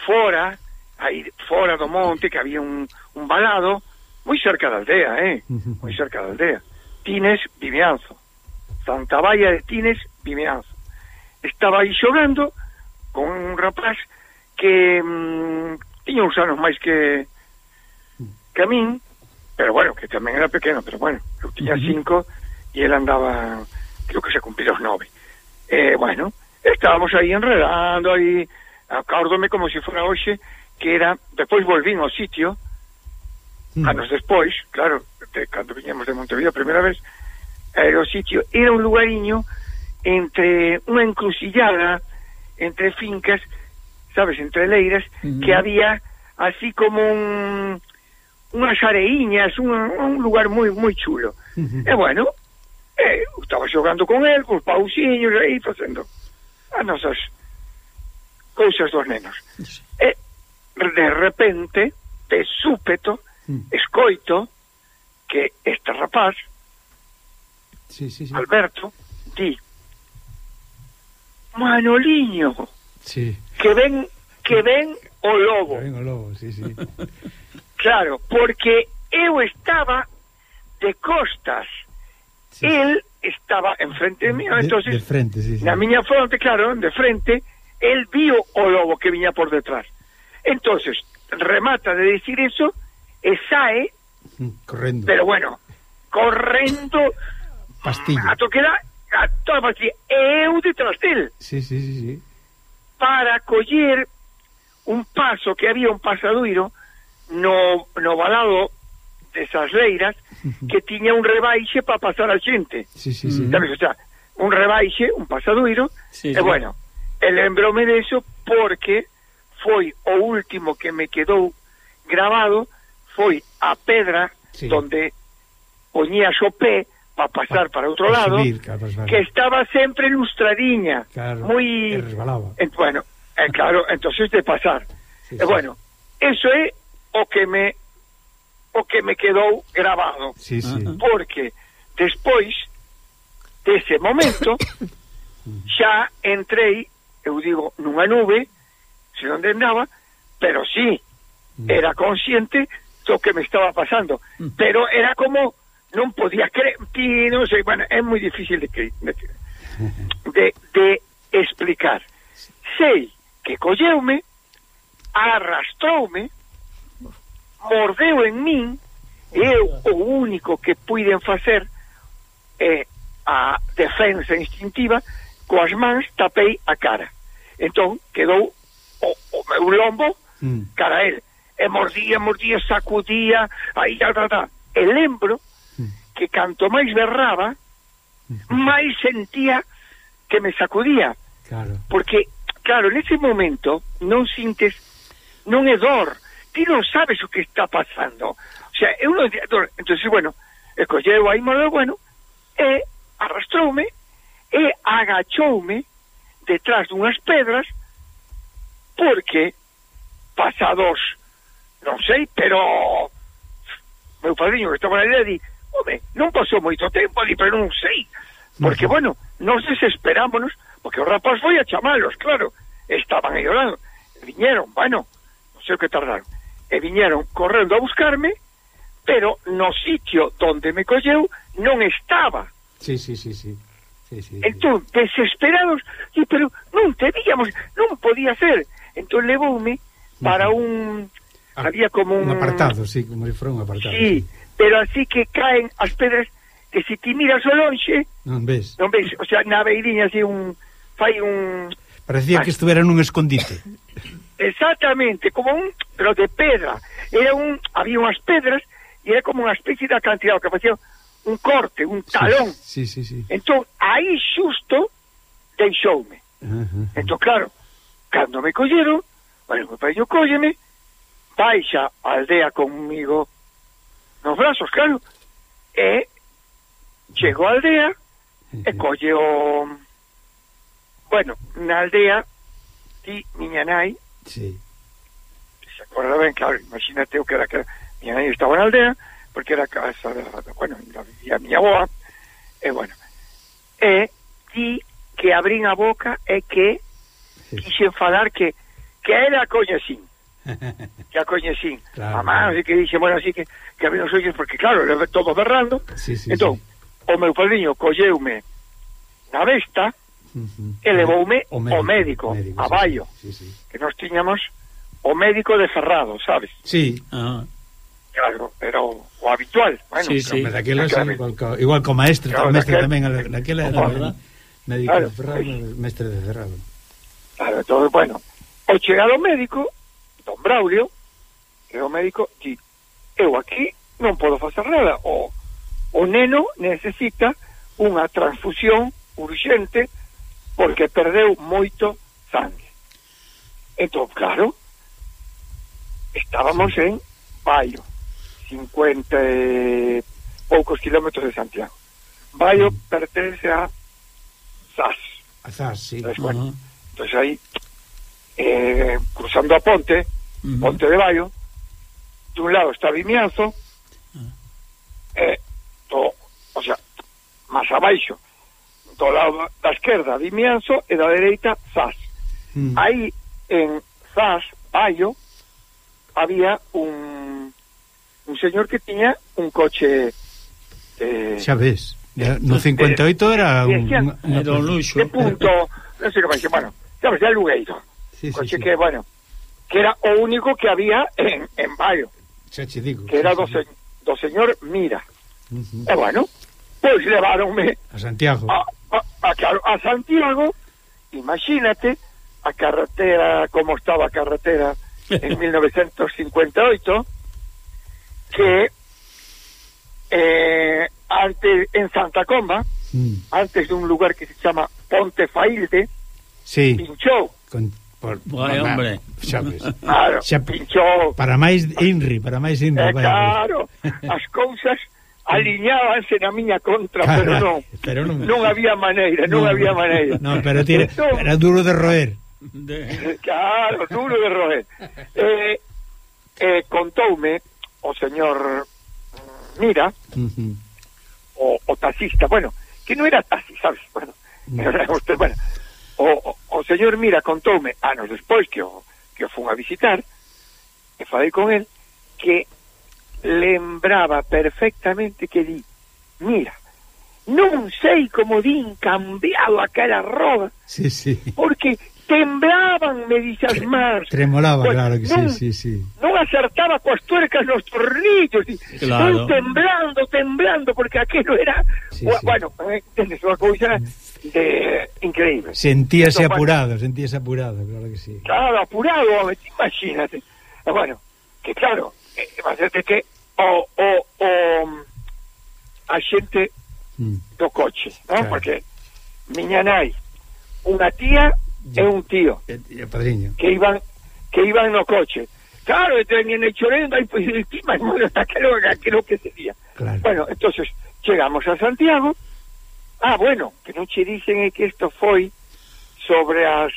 fora, aí fora do monte, que había un, un balado, moi cerca da aldea, eh? Uh -huh. Moi cerca da aldea. Tines, Vimeanzo. Santa Baia de Tines, Vimeanzo. Estaba aí xogando con un rapaz que mm, tiña uns anos máis que que a min, pero bueno, que tamén era pequeno, pero bueno, eu tiña cinco e ele andaba, creo que se cumplía os nove. Eh, bueno, estábamos aí enredando, aí, acárdome como se fora hoxe, que era, despois volvín ao sitio, Mm. Anos despois, claro, de, cando viñemos de Montevideo a primeira vez, era o sitio, era un lugariño entre unha encrucillada entre fincas, sabes, entre leiras, mm que había así como un unhas areiñas, un, un lugar moi moi chulo. Uh -huh. E bueno, eh, estaba xogando con el, cos pausiños aí facendo as nosas cousas dos nenos. Uh -huh. E de repente, de súpeto, mm. escoito que este rapaz sí, sí, sí. Alberto di Manoliño sí. que ven que ven o lobo, ven o lobo sí, sí. [LAUGHS] claro, porque eu estaba de costas sí. el estaba enfrente de mí, de, entonces de frente, sí, sí. na miña fronte, claro, de frente el vio o lobo que viña por detrás entonces remata de decir eso e sae mm, correndo. Pero bueno, correndo pastilla. A toqueda a toda pastilla e eu detrás del. Sí, sí, sí, sí. Para coller un paso que había un pasadoiro no no balado desas leiras que tiña un rebaixe para pasar a xente. Sí, sí, sí. Sabes, o sea, un rebaixe, un pasadoiro, sí, e sí. bueno, e lembrome deso porque foi o último que me quedou grabado foi a pedra sí. donde poñía o pé para pasar para outro lado, subir, claro, que estaba sempre lustradiña, claro, moi... En, bueno, eh, claro, entonces de pasar. Sí, eh, sí. bueno, eso é o que me o que me quedou grabado. Sí, sí. Porque despois dese momento [COUGHS] xa entrei, eu digo, nunha nube, se onde andaba, pero sí, era consciente do que me estaba pasando, mm. pero era como non podía creer ti non sei, bueno, é moi difícil de de, de, de explicar. Sei que colleume, arrastroume, mordeu en min e eu o único que puiden facer é eh, a defensa instintiva coas mans tapei a cara entón quedou o, o meu lombo mm. cara a ele e mordía, mordía, sacudía, aí, ta, ta, ta. E lembro hmm. que canto máis berraba, hmm. máis sentía que me sacudía. Claro. Porque, claro, nese momento non sintes, non é dor, ti non sabes o que está pasando. O sea, é unha dor. Entón, bueno, escolleu aí modo bueno, e arrastroume e agachoume detrás dunhas pedras porque pasados non sei, pero meu padriño que estaba na idea di, home, non pasou moito tempo, di, pero non sei, porque, bueno, nos desesperámonos, porque o rapaz foi a chamalos, claro, estaban aí orando, viñeron, bueno, non sei o que tardaron, e viñeron correndo a buscarme, pero no sitio donde me colleu non estaba. Sí, sí, sí, sí. Sí, sí, entón, sí. desesperados, sí, pero non te víamos, non podía ser. Entón, levoume para un Ah. había como un... un apartado, sí, como si fuera un apartado. Sí, sí, pero así que caen as pedras que se ti miras ao lonxe non ves. Non ves, o sea, na beiriña así un fai un Parecía que estuvera nun escondite. [LAUGHS] Exactamente, como un pero de pedra. Era un había unhas pedras e era como unha especie de acantilado que facía un corte, un talón. Sí, sí, sí. sí. Entón, aí xusto deixoume. Uh -huh. Entón, claro, cando me colleron, bueno, meu pai yo baixa a aldea conmigo nos brazos, claro, e chego a aldea e colle o... Bueno, na aldea, ti, miña nai, sí. se acorda ben, claro, imagínate o que era que miña nai estaba na aldea, porque era casa de, bueno, da vivía miña boa, e bueno, e ti que abrín a boca e que quixen falar que que era coñecín. [LAUGHS] xa coñecín claro, a man, claro. que dixe, bueno, así que que a os ollos, porque claro, era todo berrando sí, sí, entón, sí. o meu padriño colleume na besta uh -huh. e levoume o médico, o médico, médico a Baio sí, sí. que nos tiñamos o médico de Ferrado, sabes? Sí, ah. Claro, pero o habitual bueno, sí, sí. Daquela, sí, igual, igual co maestre, claro, mestre daquel, tamén daquela era, verdad? Médico claro, de Ferrado, sí. mestre de Ferrado Claro, todo, bueno, o chegado médico don Braulio, que é o médico, di, eu aquí non podo facer nada, o, o neno necesita unha transfusión urgente porque perdeu moito sangue. Entón, claro, estábamos en Baio, 50 e poucos kilómetros de Santiago. Baio mm. pertence a SAS. A SAS, sí. Entonces, bueno, uh -huh. entonces aí, eh, cruzando a ponte, uh -huh. Ponte de Baio, lado está Vimianzo, ah. eh, uh -huh. e do, o sea, máis abaixo, do lado da esquerda Vimianzo e da dereita Zas. Mm. Aí en Zas, Baio, había un un señor que tiña un coche eh, Xa ves, ya, eh, no eh, 58 era de, un, un, un, un luxo. De punto, non sei como que, bueno, xa ves, ya lugueiro. Sí, coche sí, sí. que, bueno, que era o único que había en, en Baio. Xa che digo. Que era do, se, do señor Mira. Uh eh, -huh. E bueno, pois levaronme A Santiago. A, a, a, a Santiago, imagínate, a carretera, como estaba a carretera [LAUGHS] en 1958, que eh, antes en Santa Comba, mm. antes de un lugar que se chama Ponte Failde, sí. pinchou. Con por, Vai, hombre. Sabes? [LAUGHS] Claro, Xa, pinchou. Para máis Inri, para máis Inri. Eh, claro, [LAUGHS] as cousas aliñábanse na miña contra, Carai, pero non. Pero non... non había maneira, non, non había maneira. Non, pero tira, entón, era duro de roer. De... [LAUGHS] Claro, duro de roer. Eh, eh, contoume o señor Mira, uh -huh. o, o taxista, bueno, que non era taxi, sabes, bueno, no. era usted, bueno, o, o señor Mira contoume anos despois que o, que o fun a visitar e falei con el que lembraba perfectamente que di mira, non sei como din cambiado aquela roba sí, sí. porque temblaban, me dixas más. Tremolaba, pues, claro que non, sí, sí, sí. Non acertaba coas tuercas nos tornillos, claro. temblando, temblando, porque aquilo era, sí, o, sí. bueno, eh, entendes, unha cousa de increíble. Sentíase Esto apurado, para... sentíase apurado, claro que sí. Claro, apurado, imagínate. Eh, bueno, que claro, eh, imagínate que o, o, o mm, a xente mm. do coche, ¿no? Claro. Porque miña nai, unha tía e un tío e, e padriño. que iban que iban no coche. Claro, tenían el chorendo aí pues, pois, [LAUGHS] encima, bueno, [LAUGHS] hasta que lo, que lo que sería. Claro. Bueno, entonces llegamos a Santiago, Ah, bueno, que non che dicen que isto foi sobre as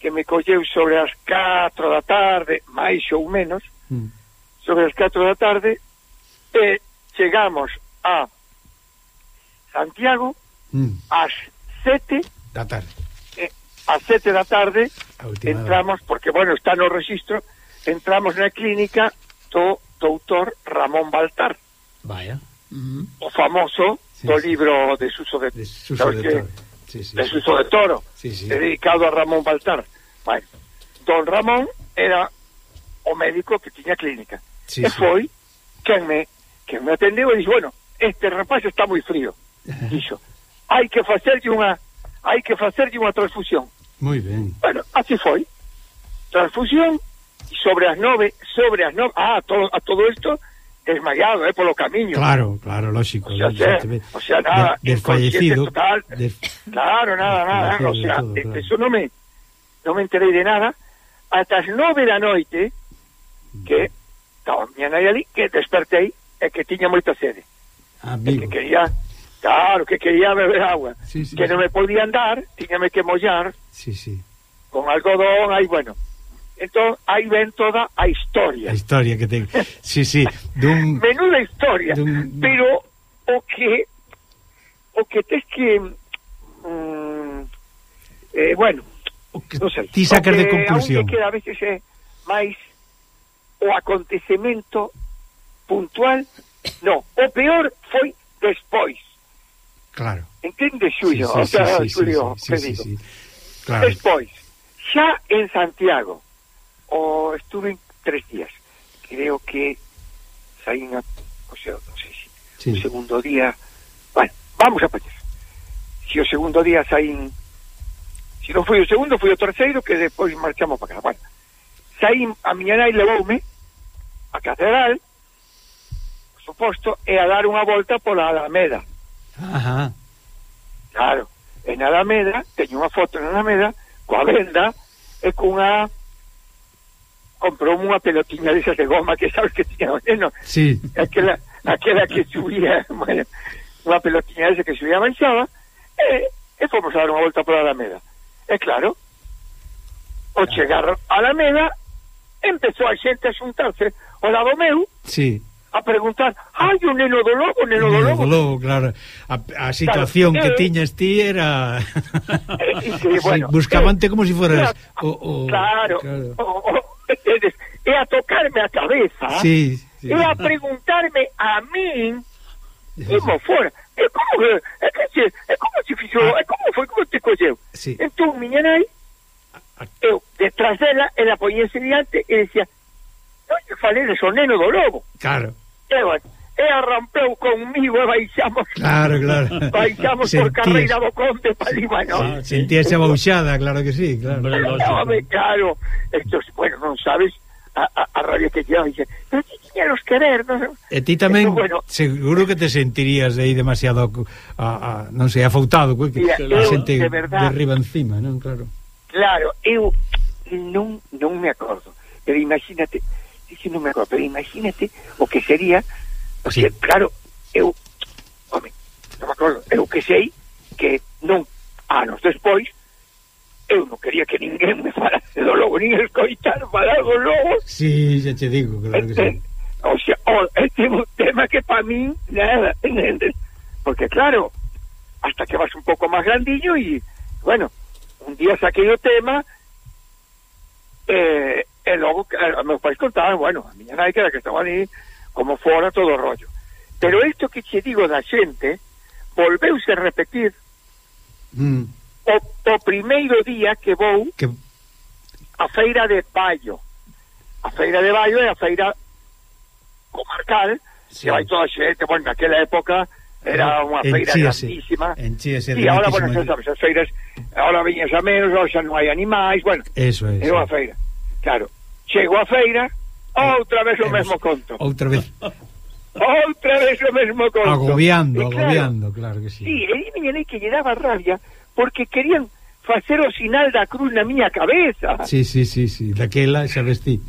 que me colleu sobre as 4 da tarde, máis ou menos, mm. sobre as 4 da tarde, e chegamos a Santiago mm. ás 7 da tarde. Eh, ás 7 da tarde entramos, hora. porque, bueno, está no registro, entramos na clínica do doutor Ramón Baltar. Vaya. Mm. O famoso sí, do libro de Suso de, de, Suso de Toro, sí, sí, de, Suso de Toro dedicado a Ramón Baltar. Bueno, don Ramón era o médico que tiña clínica. Sí, e foi quen me, quen me atendeu e dixo, bueno, este rapaz está moi frío. Dixo, hai que facerlle unha hai que facerlle unha transfusión. Moi ben. Bueno, así foi. Transfusión sobre as nove, sobre as nove, ah, a todo, a todo isto, desmayado, eh, polo camiño. Claro, claro, lógico. O sea, o nada, de- desfallecido. total. des- Claro, nada, nada, o sea, todo, claro. eso no me non me enterei de nada ata as nove da noite que estaba a miña nai ali que despertei e que tiña moita sede que quería claro, que quería beber agua Sí, sí, que sí. non me podía andar tiñame que mollar Sí, sí. con algodón aí bueno Entón, aí ven toda a historia. A historia que ten. Sí, sí, dun [LAUGHS] menuda historia, dun... pero o que o que tes que mm, eh, bueno, o que non sei. Ti sacas de conclusión. Que queda a veces é máis o acontecemento puntual, no, o peor foi despois. Claro. Entende, Xulio? Sí, sí, o sea, sí, sí, Xulio, sí, sí, sí, sí, sí. Claro. Despois, xa en Santiago, o estuve tres días. Creo que saín o sea, non sei se sí. o segundo día. Bueno, vamos a poñer si o segundo día saín si non foi o segundo foi o terceiro que depois marchamos para casa bueno, saín a miña nai levoume a catedral por suposto e a dar unha volta pola Alameda. Ajá. claro en Alameda teño unha foto en Alameda coa venda e cunha comprou unha pelotiña desas de goma que sabes que tiña o neno sí. aquela, aquela que subía [LAUGHS] bueno, unha pelotiña desa que subía manchada e, eh, e fomos a dar unha volta pola Alameda e claro o chegar a Alameda empezou a xente a xuntarse o lado meu sí a preguntar, ai, o neno do lobo, o neno, do lobo. Do lobo claro. A, a situación claro, que eh, tiñas ti era... [LAUGHS] Eh, e, [LAUGHS] sí, bueno, Buscabante eh, como se si foras... Claro, o, o, claro, claro. O, o, e a tocarme a cabeza sí, sí. e a preguntarme a min como fora é como é, é, é como se fixou é como foi como te colleu sí. entón miña nai eu detrás dela ela poñese diante e dicía non lle falei de soneno do lobo claro. Eu, e arrampeu conmigo e baixamos claro, claro. baixamos Sentías. por carreira do Conde para Libanón sí, sentíase abauxada, claro que sí claro, no, me, claro. entonces, bueno, non sabes a, a, a rabia que lleva dice, pero ti tiñeros que ver no? e ti tamén, Esto, bueno, seguro que te sentirías aí demasiado a, a, non sei, afautado que, mira, a xente de, verdad, derriba encima non? claro claro, eu non, non me acordo pero imagínate non me acordo, pero imagínate o que sería Sí. Que, claro, eu, home, non me acordo, eu que sei que non, anos despois, eu non quería que ninguén me falase do lobo, nin escoitar falar do lobo. Sí, xa te digo, claro que sí. O sea, o, este é un tema que para min, nada, [LAUGHS] entendes? Porque claro, hasta que vas un pouco máis grandillo e, bueno, un día saquei o tema eh, e logo, eh, meus pais contaban, bueno, a miña nai que era que estaba ali como fora todo o rollo. Pero isto que che digo da xente volveuse a repetir mm. o, o primeiro día que vou que... a feira de Baio. A feira de Baio é a feira comarcal, sí. que vai toda a xente, bueno, naquela época era ah, unha feira enchíase, grandísima. Enchíase sí, ahora, bueno, xa sabes, as feiras, ahora viñas a menos, ahora xa non hai animais, bueno, Eso é, é unha feira. Claro, chego a feira, Outra vez o eh, mesmo conto. Outra vez. Outra vez o mesmo conto. Agobiando, eh, claro, agobiando, claro que sí. Sí, e miña que lle daba rabia porque querían facer o sinal da cruz na miña cabeza. Sí, sí, sí, sí, daquela xa vestí.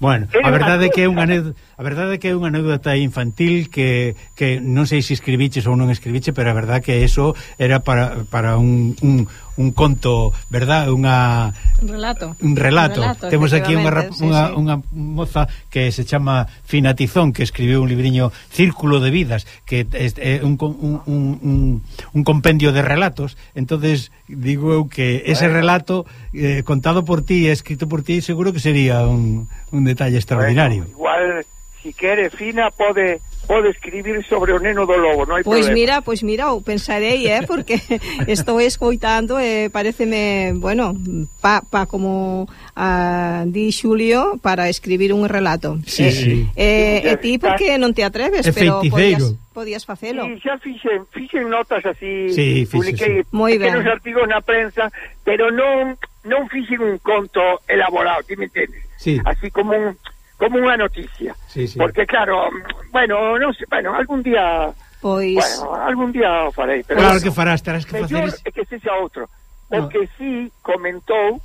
Bueno, Era a verdade que é unha a verdade que é unha anécdota infantil que, que non sei se escribiches ou non escribiche, pero a verdade que eso era para, para un, un, un conto, verdad? Unha un relato. Un relato. Un relato Temos aquí unha unha, sí, sí. unha moza que se chama Fina Tizón que escribiu un libriño Círculo de vidas, que é un un un un, un compendio de relatos. Entonces digo eu que ese relato eh, contado por ti e escrito por ti seguro que sería un, un detalle extraordinario. Bueno, igual si quere Fina pode pode escribir sobre o neno do lobo, non hai pois problema. mira, pois mira, o pensarei, eh, porque [LAUGHS] estou escoitando e eh, pareceme, bueno, pa, pa como a, di Xulio para escribir un relato. Sí, eh, sí. Eh, e eh, ti porque non te atreves, pero podías podías facelo. Sí, xa fixen, fixen notas así, sí, publiquei sí. Muy pequenos artigos na prensa, pero non non fixen un conto elaborado, ti me entendes? Sí. Así como un como unha noticia. Sí, sí. Porque claro, bueno, non sei, bueno, algún día pois bueno, algún día o farei, pero Claro que farás, terás que facer es É que sexa outro. O no. que si sí comentou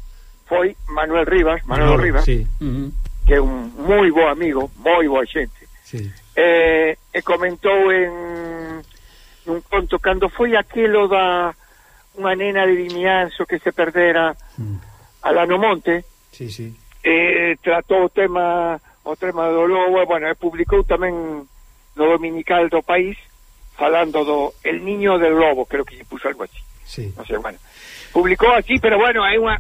foi Manuel Rivas, Manuel no, Rivas, sí. uh -huh. que é un moi bo amigo, moi boa xente. Sí. Eh, e comentou en un conto cando foi aquilo da unha nena de Vimianzo que se perdera mm. a Lano Monte. Sí, sí eh, tratou o tema o tema do lobo e, bueno, eh, e publicou tamén no Dominical do País falando do El Niño del Lobo, creo que lle puso algo así. Sí. Non sei, bueno. Publicou así, pero bueno, hai unha,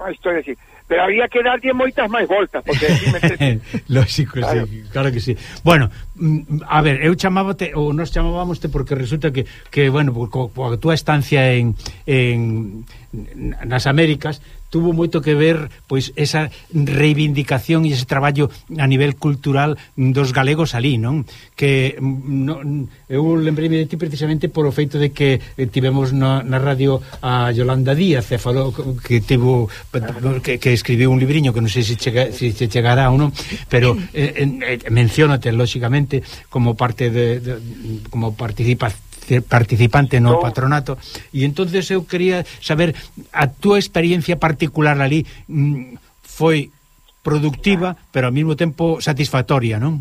unha historia así. Pero había que darlle moitas máis voltas, porque... [LAUGHS] Lógico, claro. sí, claro que sí. Bueno, mm, a ver, eu chamábate, ou nos chamábamoste porque resulta que, que bueno, coa túa estancia en, en, nas Américas tuvo moito que ver pois esa reivindicación e ese traballo a nivel cultural dos galegos ali, non? Que mm, no, mm, eu lembrei de ti precisamente por o feito de que eh, tivemos na, na radio a Yolanda Díaz, e falou que tivo que, que escribiu un libriño que non sei se chega, se se chegará ou non, pero eh, eh, menciónate lógicamente como parte de, de como participación participante no, no patronato e entonces eu quería saber a túa experiencia particular ali mm, foi productiva, pero ao mesmo tempo satisfactoria, non?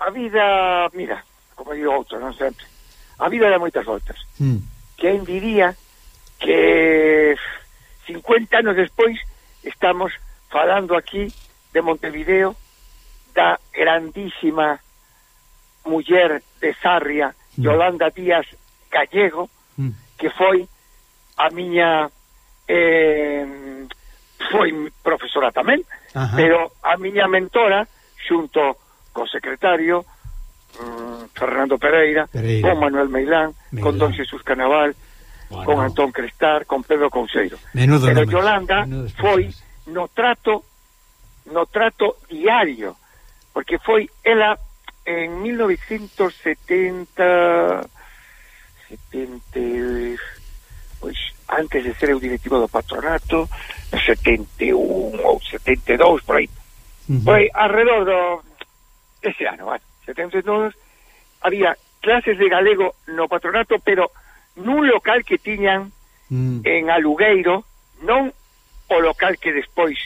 A vida, mira, como digo outro, non sempre. A vida dá moitas voltas. Mm. Quen diría que 50 anos despois estamos falando aquí de Montevideo da grandísima muller de Sarria Mm. Yolanda Díaz Gallego, mm. que foi a miña eh, foi profesora tamén, Ajá. pero a miña mentora xunto co secretario mm, Fernando Pereira, Pereira, con Manuel Meilán, Meilán, con Don Jesús Canaval, bueno. con Antón Crestar, con Pedro Conceiro. Menudo pero nombres. Yolanda Menudo foi no trato no trato diario, porque foi ela en 1970 70 pois, antes de ser eu directivo do patronato 71 ou 72 por aí uh -huh. por aí alrededor do ese ano vale, 72 había clases de galego no patronato pero nun local que tiñan mm. en Alugueiro non o local que despois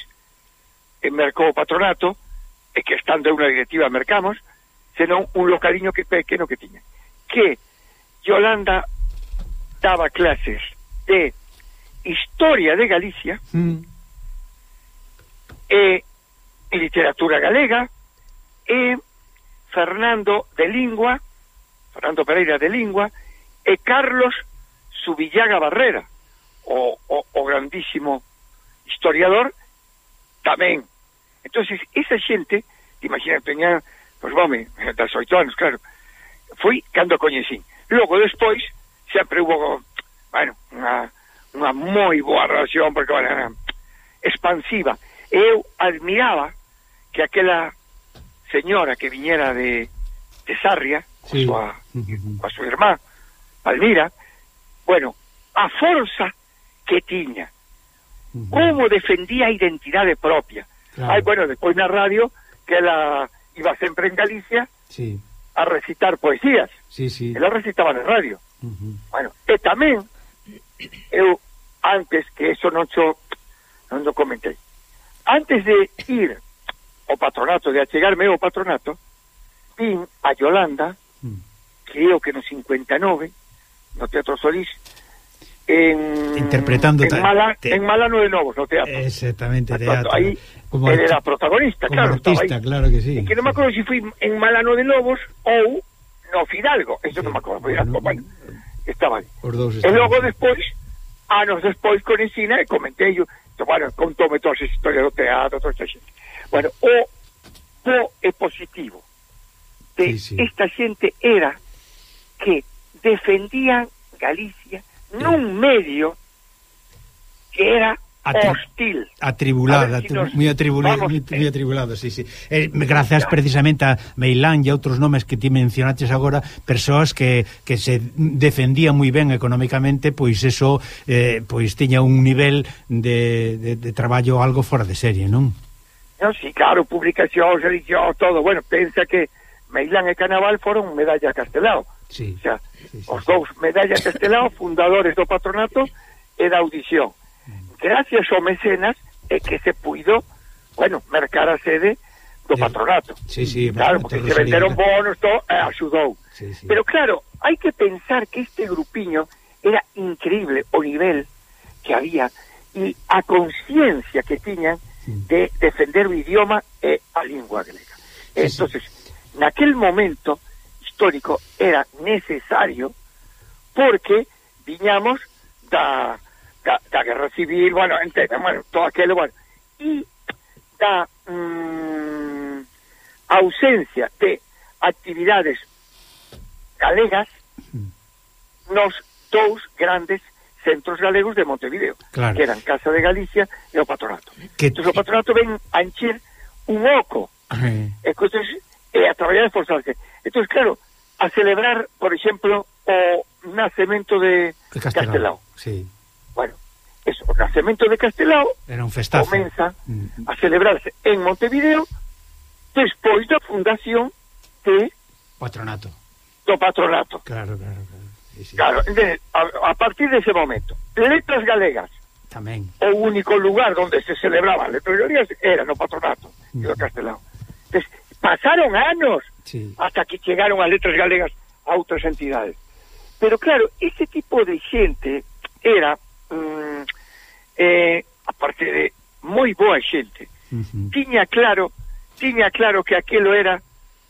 mercou o patronato e que estando unha directiva mercamos senón un localiño que pequeno que tiña que Yolanda daba clases de historia de Galicia mm. e, literatura galega e Fernando de Lingua Fernando Pereira de Lingua e Carlos Subillaga Barrera o, o, o grandísimo historiador tamén entonces esa xente imagina teñan pois vome, [LAUGHS] das oito anos claro. Foi cando a coñecín. Logo despois sempre hubo bueno, unha, unha moi boa relación porque bueno, era expansiva. Eu admiraba que aquela señora que viñera de, de Sarria Sí. coa, coa súa irmá Palmira bueno, a forza que tiña como defendía a identidade propia. Claro. Ai, bueno, despois na radio que ela iba sempre en Galicia sí. a recitar poesías. Sí, sí. Ela recitaba na radio. Uh -huh. Bueno, e tamén eu antes que eso non xo, non lo comentei. Antes de ir ao patronato, de achegarme ao patronato, vin a Yolanda, mm. que que no 59, no Teatro Solís, en Interpretando en, Mala, te- en Malano de Novos, no teatro. Exactamente, teatro. Ahí Como él era protagonista, como claro, artista, claro que sí. E que non me acordo se fui en Malano de Lobos ou no Fidalgo, eso Sí, non me acordo, bueno. bueno, bueno, estaba aí. Os dous E están- logo despois, anos despois con Ensina, e comentei yo, bueno, todas as historias do teatro, toda esta xente. Bueno, o po é positivo. de sí, sí. esta xente era que defendían Galicia nun medio que era Atri hostil. Atribulada, si nos... moi atribulada, moi atribulada, sí, sí. Eh, gracias precisamente a Meilán e outros nomes que ti mencionaches agora, persoas que, que se defendían moi ben economicamente, pois eso eh, pois tiña un nivel de, de, de traballo algo fora de serie, non? No, sí, claro, publicacións, religión, todo. Bueno, pensa que Meilán e Canaval foron medalla castelao. Sí, xa, sí, sí, os dous medalla Castelao [LAUGHS] fundadores do patronato e da audición. Gracias ao mecenas é que se puido, bueno, mercar a sede do patronato. Sí, sí, claro, porque se venderon bonos, todo, eh, axudou. Sí, sí. Pero claro, hai que pensar que este grupiño era increíble o nivel que había e a conciencia que tiñan de defender o idioma e a lingua grega. Sí, Entonces, sí. naquel momento, histórico era necesario porque viñamos da, da, da guerra civil, bueno, entera, bueno, todo aquilo, bueno, e da mm, ausencia de actividades galegas nos dous grandes centros galegos de Montevideo, claro. que eran Casa de Galicia e o Patronato. Que... Entón, o Patronato ven a encher un oco. Ai. E, entonces, e a traballar e esforzarse. Entón, claro, a celebrar, por exemplo, o nacemento de, de Castelao. Castelao. Sí. Bueno, eso, o nacemento de Castelao Era un festazo. comeza mm. a celebrarse en Montevideo despois da fundación de patronato. Do patronato. Claro, claro, claro. Sí, sí. Claro, de, a, a partir dese de momento, Letras Galegas tamén. O único lugar onde se celebraban letras galegas era no patronato mm. do Castelao. Entonces, pasaron anos sí. hasta que chegaron as letras galegas a outras entidades. Pero claro, ese tipo de xente era mm, eh, aparte de moi boa xente. Uh -huh. Tiña claro, tiña claro que aquilo era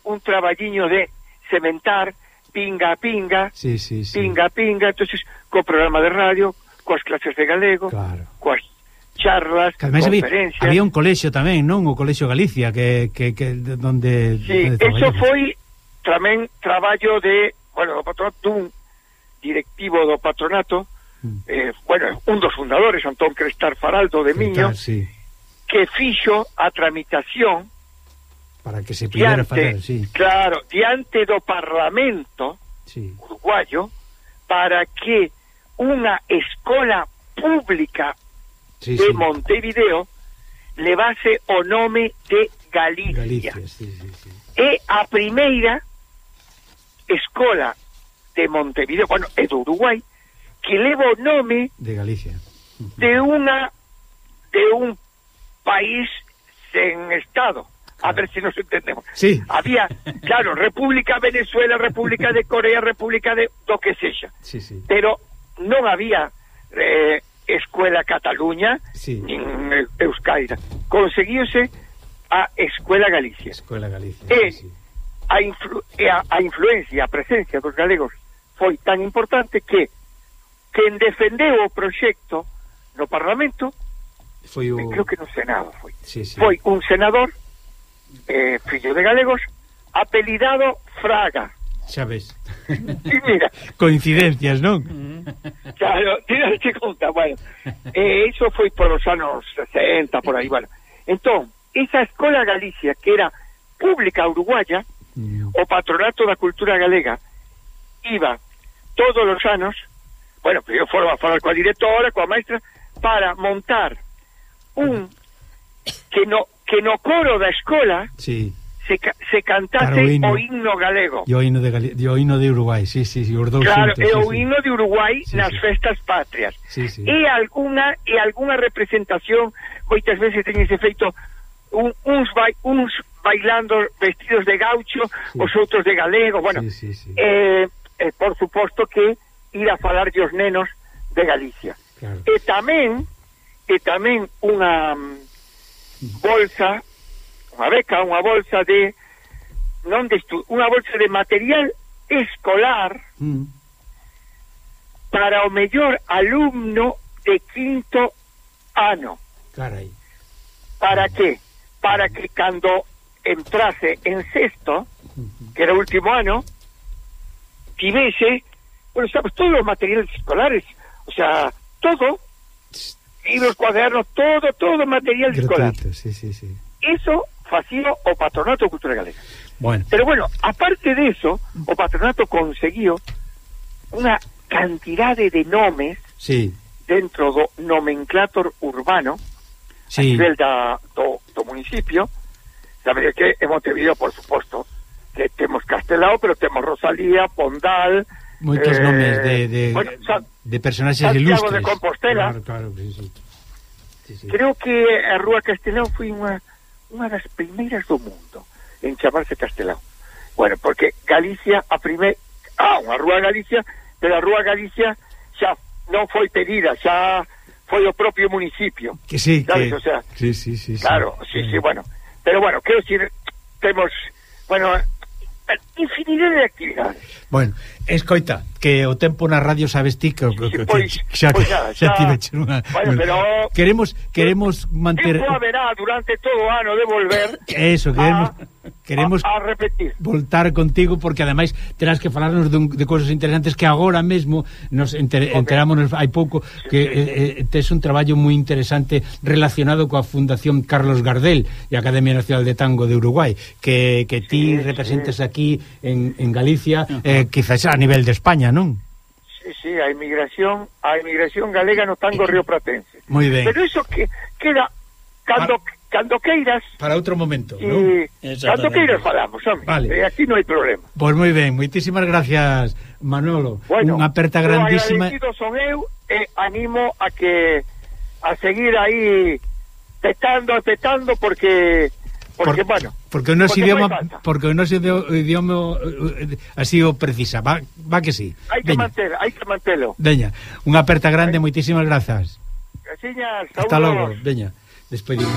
un traballiño de cementar pinga a pinga, sí, sí, sí. pinga a pinga, entonces co programa de radio, coas clases de galego, claro. coas charlas, que conferencias. Había, había un colexio tamén, non? O Colexio Galicia que, que, que donde, sí, donde eso foi tamén traballo de, bueno, do patronato dun directivo do patronato mm. eh, bueno, un dos fundadores Antón Crestar Faraldo de Miño Crestar, sí. que fixo a tramitación para que se pidera falar, sí. Claro, diante do Parlamento sí. uruguayo para que unha escola pública sí, de sí. Montevideo levase o nome de Galicia. Galicia sí, sí, sí. É a primeira escola de Montevideo, bueno, é do Uruguai, que leva o nome de Galicia. De unha de un país sen estado. A ver si nos entendemos. Sí. Había, claro, República Venezuela, República de Corea, República de do que sexa. Sí, sí. Pero non había eh, Escuela Cataluña sí. en Euskaira. Conseguiuse a Escuela Galicia. Escuela Galicia. E, sí. a, influ, e a, a influencia, a presencia dos galegos foi tan importante que quen defendeu o proxecto no Parlamento foi o... creo que no Senado foi. Sí, sí. Foi un senador eh, fillo de galegos apelidado Fraga. Xa ves. Mira, Coincidencias, non? Mm. Claro, tiraste conta, bueno. E eh, iso foi por os anos 60, por aí, bueno. Entón, esa Escola Galicia, que era pública uruguaya, mm. o Patronato da Cultura Galega, iba todos os anos, bueno, eu foro a falar coa directora, coa maestra, para montar un que no, que no coro da escola... Sí se, se cantase claro, o, himno, o himno galego. E o himno de, Gale, o himno de Uruguai, sí, sí, sí os dous Claro, xuntos, e o sí, himno sí. de Uruguai sí, nas sí. festas patrias. Sí, sí. E algunha e algunha representación moitas veces ten ese efeito un, uns vai, uns bailando vestidos de gaucho, sí. os outros de galego, bueno. Sí, sí, sí. Eh, eh, por suposto que ir a falar de os nenos de Galicia. Claro. E tamén e tamén unha bolsa unha beca, unha bolsa de non de unha bolsa de material escolar Mm. para o mellor alumno de quinto ano. Carai. Para que? Para que cando entrase en sexto, que era o último ano, tivese, bueno, sabes, todos os materiales escolares, o sea, todo, libros, cuadernos, todo, todo material escolar. Sí, sí, sí. Eso facía o Patronato de Cultura Galega. Bueno. Pero bueno, aparte de eso, o Patronato conseguiu unha cantidade de nomes sí. dentro do nomenclator urbano sí. a nivel da, do, do municipio. Sabe que en Montevideo, por suposto, que temos Castelao, pero temos Rosalía, Pondal... Moitos eh, nomes de, de, bueno, San, de personaxes Santiago ilustres. Santiago de Compostela. Claro, claro, sí, sí. Sí, sí. Creo que a Rúa Castelao foi unha unha das primeiras do mundo en chamarse Castelao. Bueno, porque Galicia a primeira... Ah, unha rúa Galicia, pero a rúa Galicia xa non foi pedida, xa foi o propio municipio. Que sí, ¿sabes? que... O sea, sí, sí, sí. Claro, sí, sí, bueno. Pero bueno, quero decir, temos... Bueno, infinidade de actividades. Bueno, escoita, que o tempo na radio sabes ti que, que, que, pois, que xa, pois xa, xa, xa tiveche unha... Bueno, pero... Queremos, queremos manter... Tempo haberá durante todo o ano de volver... Eso, queremos... A queremos a, a repetir. voltar contigo porque ademais terás que falarnos dun, de cosas interesantes que agora mesmo nos enter, okay. enterámonos hai pouco sí, que sí. Eh, eh, tes un traballo moi interesante relacionado coa Fundación Carlos Gardel e Academia Nacional de Tango de Uruguai que, que ti sí, representes sí. aquí en, en Galicia, eh, quizás a nivel de España, non? Sí, sí, a emigración, a emigración galega no tango río pratense. Ben. Pero iso que queda cando para, cando queiras para outro momento, y, non? Cando queiras falamos, home. Vale. Eh, aquí non hai problema. Pois pues moi ben, moitísimas gracias, Manolo. Bueno, Unha aperta grandísima. Bueno, son eu e animo a que a seguir aí petando, petando porque Porque, Por, bueno, porque o noso idioma porque o noso idioma eh, así o precisa, va, va que sí. Hai que Deña. manter, hai que mantelo. Deña, unha aperta grande, moitísimas grazas. Casiñas, Hasta logo, veña. Despedimos.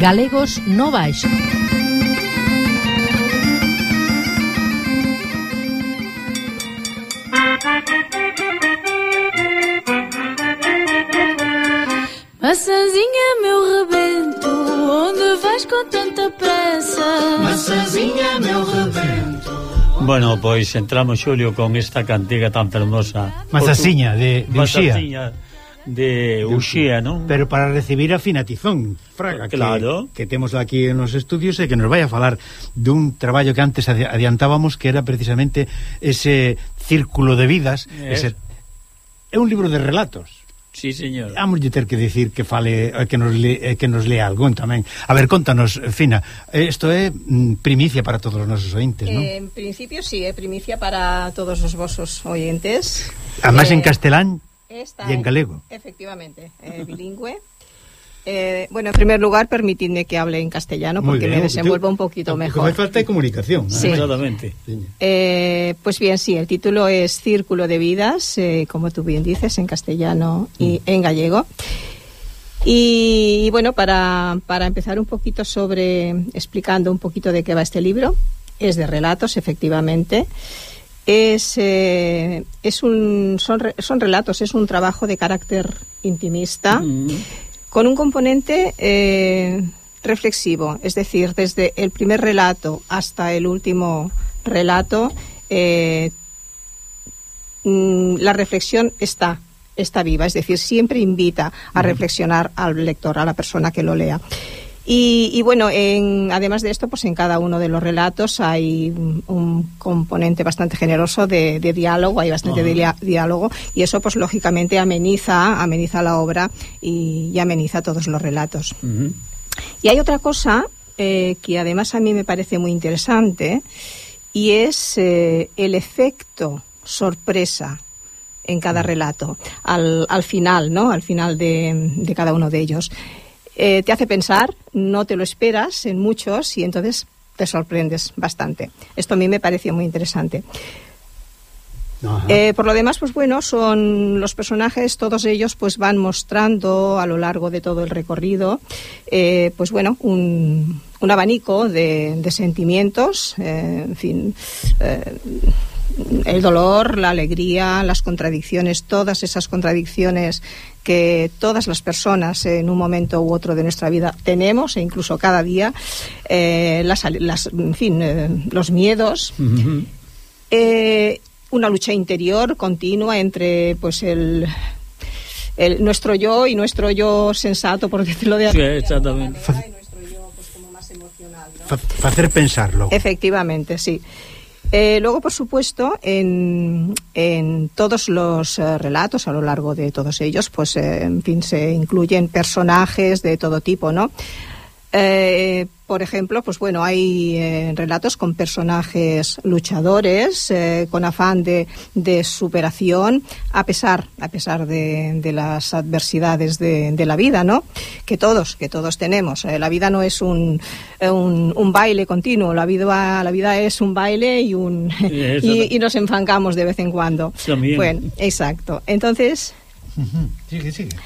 galegos no baixo. Maçãzinha, meu rebento, onde vais com tanta pressa? Maçãzinha, meu rebento. Bueno, pois entramos, Xulio, con esta cantiga tan fermosa. Mazaciña, de, de Uxía de Uxía, non? Pero para recibir a Finatizón, Fraga, claro. que, que temos aquí nos estudios e que nos vai a falar dun traballo que antes adiantábamos que era precisamente ese círculo de vidas, es. ese é un libro de relatos. Sí, señor. Vamos ter que dicir que fale eh, que nos le, eh, que nos lea algún tamén. A ver, contanos, Fina, isto é mm, primicia para todos os nosos ointes, eh. En principio sí, é primicia para todos os vosos ointes. Además eh, en castelán Esta y en galego. Efectivamente, eh, bilingüe. Eh, bueno, en primer lugar, permitidme que hable en castellano porque bien, me desenvuelvo un poquito mejor. Hay falta de comunicación. Sí. Exactamente. Eh, pues bien, sí, el título es Círculo de Vidas, eh, como tú bien dices, en castellano y mm. en gallego. Y, y bueno, para, para empezar un poquito sobre, explicando un poquito de qué va este libro, es de relatos, efectivamente es, eh, es un, son, son relatos, es un trabajo de carácter intimista mm. con un componente eh, reflexivo, es decir, desde el primer relato hasta el último relato, eh, mm, la reflexión está, está viva, es decir, siempre invita a reflexionar al lector, a la persona que lo lea. Y, y bueno, en, además de esto, pues en cada uno de los relatos hay un componente bastante generoso de, de diálogo, hay bastante de diálogo y eso pues lógicamente ameniza, ameniza la obra y, y ameniza todos los relatos. Uh -huh. Y hay otra cosa eh, que además a mí me parece muy interesante y es eh, el efecto sorpresa en cada relato, al, al final, ¿no? Al final de, de cada uno de ellos eh, te hace pensar, no te lo esperas en muchos y entonces te sorprendes bastante. Esto a mí me pareció muy interesante. Eh, por lo demás, pues bueno, son los personajes, todos ellos pues van mostrando a lo largo de todo el recorrido, eh, pues bueno, un, un abanico de, de sentimientos, eh, en fin, el dolor, la alegría, las contradicciones, todas esas contradicciones que todas las personas en un momento u otro de nuestra vida tenemos e incluso cada día, eh, las, las, en fin, eh, los miedos. Uh -huh. eh, una lucha interior continua entre pues el el, nuestro yo y nuestro yo sensato, por decirlo de alguna sí, exactamente. manera, y nuestro yo pues, como más emocional. ¿no? Hacer pensarlo. Efectivamente, sí. Eh, luego, por supuesto, en, en todos los eh, relatos, a lo largo de todos ellos, pues, eh, en fin, se incluyen personajes de todo tipo, ¿no? Eh, por ejemplo, pues bueno, hay eh, relatos con personajes luchadores, eh, con afán de, de, superación, a pesar, a pesar de, de las adversidades de, de, la vida, ¿no? Que todos, que todos tenemos. Eh, la vida no es un, un, un, baile continuo, la vida, la vida es un baile y un [LAUGHS] y, y, nos enfangamos de vez en cuando. También. Bueno, exacto. Entonces. Uh -huh. Sigue, sigue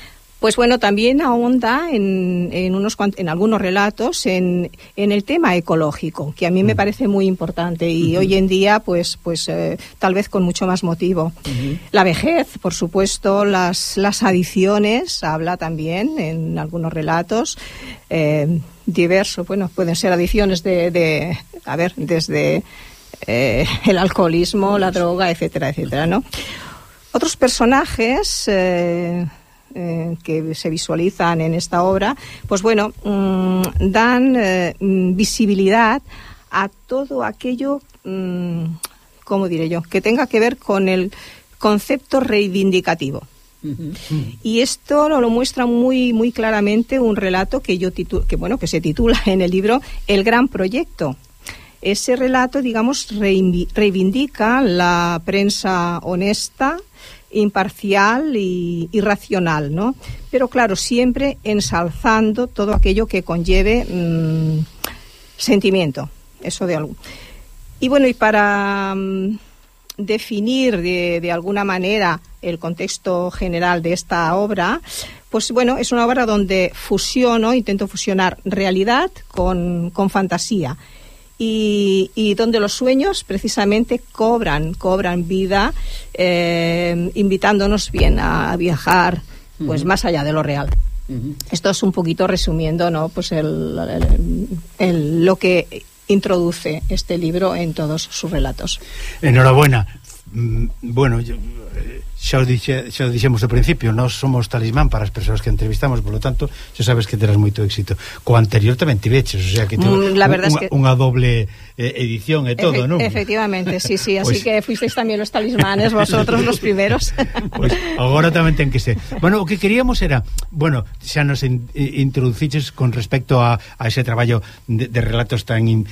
pues bueno, también ahonda en, en, unos, en algunos relatos en, en, el tema ecológico, que a mí me mm. parece muy importante y uh -huh. hoy en día, pues, pues eh, tal vez con mucho más motivo. Uh -huh. La vejez, por supuesto, las, las adicciones, habla también en algunos relatos. Eh, diverso, bueno, pueden ser adicciones de, de a ver, desde eh, el alcoholismo, la droga, etcétera, etcétera, ¿no? Otros personajes eh, eh, que se visualizan en esta obra, pues bueno, mmm, dan eh, visibilidad a todo aquello, mmm, ¿cómo diré yo?, que tenga que ver con el concepto reivindicativo. Y esto lo, lo, muestra muy muy claramente un relato que yo que bueno que se titula en el libro El gran proyecto. Ese relato, digamos, reivindica la prensa honesta, imparcial y, y, racional, ¿no? Pero claro, siempre ensalzando todo aquello que conlleve mmm, sentimiento, eso de algo. Y bueno, y para mmm, definir de, de, alguna manera el contexto general de esta obra, pues bueno, es una obra donde fusiono, intento fusionar realidad con, con fantasía y, y, donde los sueños precisamente cobran, cobran vida, eh, invitándonos bien a, a viajar pues uh -huh. más allá de lo real. Uh -huh. Esto es un poquito resumiendo, ¿no? Pues el, el, el, lo que introduce este libro en todos sus relatos. Enhorabuena. Mm, bueno, yo, xa os, dixe, xa os dixemos ao principio nós somos talismán para as persoas que entrevistamos polo tanto, xa sabes que terás moito éxito. Co anterior tamén tiveches o sea que mm, la verdad un, unha, es que... unha doble eh, edición e todo, Efe, non? Efectivamente, sí, sí, así pues... que fuisteis tamén os talismanes vosotros los primeros. Pues, [LAUGHS] pois agora tamén ten que ser. Bueno, o que queríamos era, bueno xa nos in, introduciches con respecto a, a ese traballo de, de relatos tan in,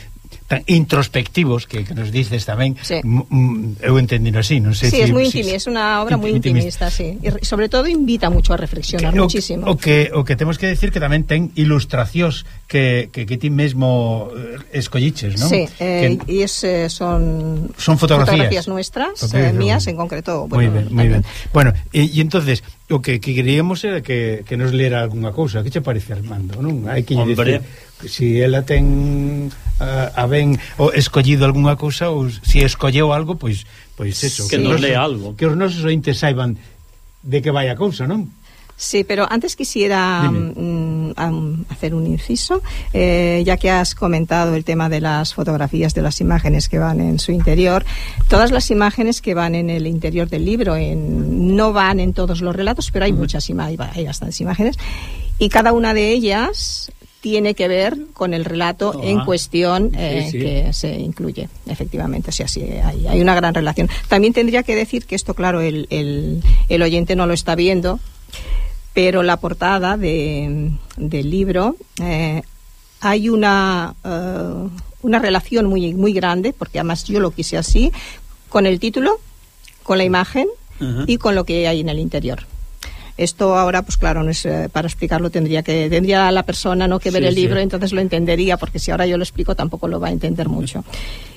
tan introspectivos que, que nos dices tamén sí. eu entendino así non sei sí, si, es moi intimista, si, é unha obra moi intimista, intimista sí. e sobre todo invita mucho a reflexionar que, muchísimo o, o que, o que temos que decir que tamén ten ilustracións que, que, que ti mesmo eh, escolliches non? Sí, eh, que, es, eh, son son fotografías, fotografías nuestras, fotografías, eh, mías en concreto bueno, muy ben, moi ben. bueno, e, e entonces o que, que queríamos era que, que nos lera algunha cousa. Que che parece, Armando? Non? Hai que Hombre. decir si ela ten a, a ben o escollido algunha cousa ou si escolleu algo, pois pois eso, que, que nos lea algo. Que os nosos ointes saiban de que vai a cousa, non? Sí, pero antes quisiera um, um, hacer un inciso, eh, ya que has comentado el tema de las fotografías de las imágenes que van en su interior. Todas las imágenes que van en el interior del libro en, no van en todos los relatos, pero hay muchas imágenes, hay bastantes imágenes, y cada una de ellas tiene que ver con el relato oh, en cuestión eh, sí, sí. que se incluye, efectivamente. O sea, sí, hay, hay, una gran relación. También tendría que decir que esto, claro, el, el, el oyente no lo está viendo, pero la portada de, del libro eh, hay una, uh, una relación muy, muy grande, porque además yo lo quise así, con el título, con la imagen uh -huh. y con lo que hay en el interior. Esto ahora, pues claro, no es, eh, para explicarlo tendría que tendría la persona no que ver sí, el libro, sí. entonces lo entendería, porque si ahora yo lo explico tampoco lo va a entender mucho.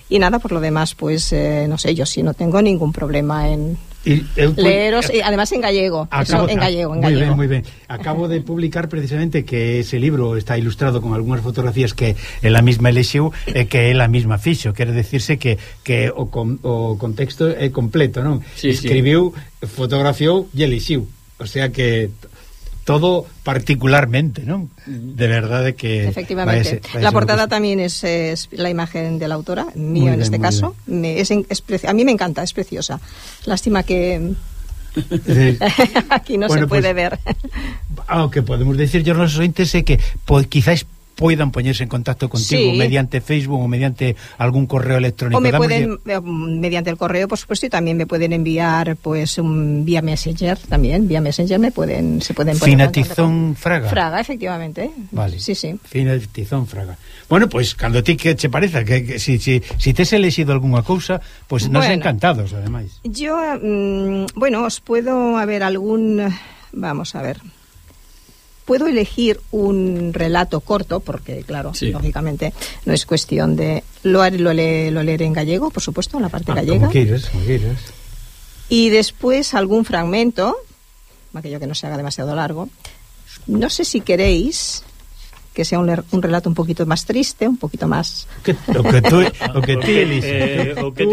Y nada, por lo demás, pues eh, no sé, yo sí no tengo ningún problema en, y el, Leeros, y además en gallego. Acabo, eso, en gallego, en muy gallego. Bien, muy bien. Acabo de publicar precisamente que ese libro está ilustrado con algunas fotografías que la misma elixiu eh, que la misma fixo. quiere decirse que, que o, con, o contexto é completo, non? Sí, Escribiu, sí. fotografiou e elixiu. O sea que todo particularmente, ¿no? De verdad que... Efectivamente. La portada también es, es, la imagen de la autora, mío bien, en este caso. Me, es, es, a mí me encanta, es preciosa. Lástima que... Sí. [LAUGHS] Aquí no bueno, se puede pues, ver. Aunque podemos decir yo los oyentes que pues, quizás poidan poñerse en contacto contigo sí. mediante Facebook ou mediante algún correo electrónico. O me pueden, eh, mediante el correo, por supuesto, y también me pueden enviar pues un vía Messenger también, vía Messenger me pueden se pueden poner Finatizón Fraga. Fraga, efectivamente. Vale. Sí, sí. Finatizón Fraga. Bueno, pues cando ti que che pareza que, que si, si, si tes elegido algunha cousa, pues nos bueno, encantados ademais. Yo mmm, bueno, os puedo a ver algún vamos a ver. Puedo elegir un relato corto, porque claro, sí. lógicamente no es cuestión de... Lo, lo, le, lo leeré en gallego, por supuesto, en la parte ah, gallega. Como quieres, como quieres. Y después algún fragmento, aquello que no se haga demasiado largo. No sé si queréis que sea un, un relato un poquito más triste, un poquito más... Que, [LAUGHS] o que tú, o que eh, o que.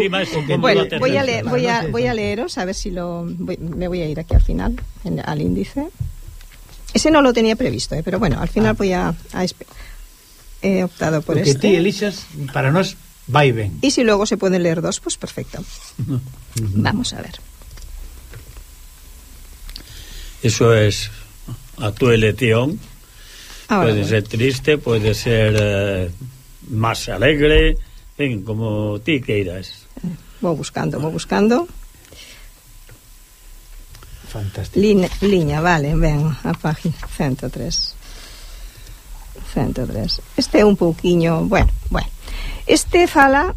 Bueno, voy a, leer, voy, a, voy a leeros, a ver si lo... Voy, me voy a ir aquí al final, en, al índice. Ese no lo tenía previsto, eh, pero bueno, al final ah. voy a, a he optado por eso. Que ti elixas para nós vai ben. Y si luego se poden ler dos, pues perfecto. Vamos a ver. Eso es a tu elección. Ahora puede bueno. ser triste, puede ser eh, más alegre, en como ti queiras. Vou buscando, vou buscando. Fantástico. Liña, liña, vale, ben, a página 103. 103. Este é un pouquiño, bueno, bueno. Este fala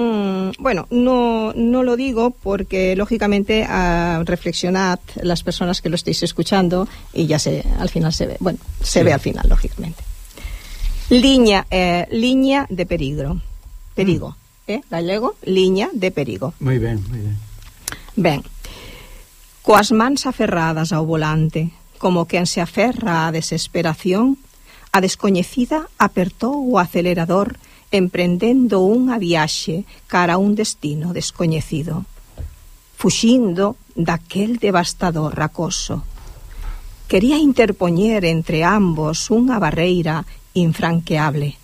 Mm, bueno, no, no lo digo porque lógicamente uh, reflexionad las personas que lo estéis escuchando y ya se, al final se ve, bueno, se sí. ve al final, lógicamente. Liña, eh, liña de peligro. Perigo, mm. eh, gallego, liña de perigo. Moi ben, moi ben. Ben, coas mans aferradas ao volante, como quen se aferra á desesperación, a descoñecida apertou o acelerador emprendendo unha viaxe cara a un destino descoñecido, fuxindo daquel devastador racoso. Quería interpoñer entre ambos unha barreira infranqueable,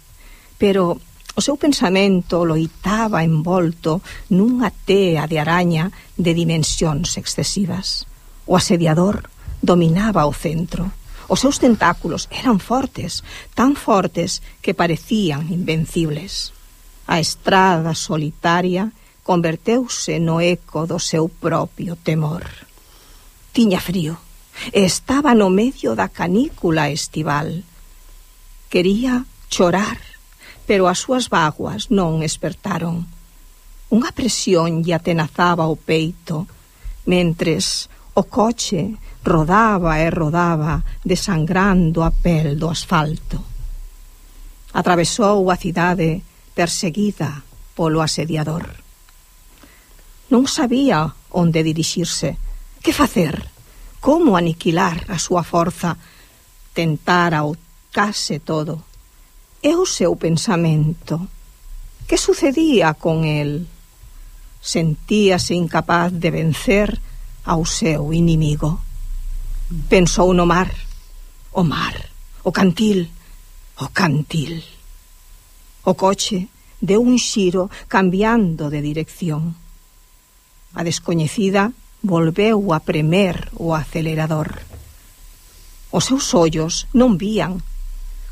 pero O seu pensamento loitaba envolto nunha tea de araña de dimensións excesivas. O asediador dominaba o centro. Os seus tentáculos eran fortes, tan fortes que parecían invencibles. A estrada solitaria converteuse no eco do seu propio temor. Tiña frío e estaba no medio da canícula estival. Quería chorar pero as súas vaguas non espertaron. Unha presión lle atenazaba o peito, mentres o coche rodaba e rodaba, desangrando a pel do asfalto. Atravesou a cidade perseguida polo asediador. Non sabía onde dirixirse, que facer, como aniquilar a súa forza, tentara o case todo e o seu pensamento. Que sucedía con el? Sentíase incapaz de vencer ao seu inimigo. Pensou no mar, o mar, o cantil, o cantil. O coche deu un xiro cambiando de dirección. A descoñecida volveu a premer o acelerador. Os seus ollos non vían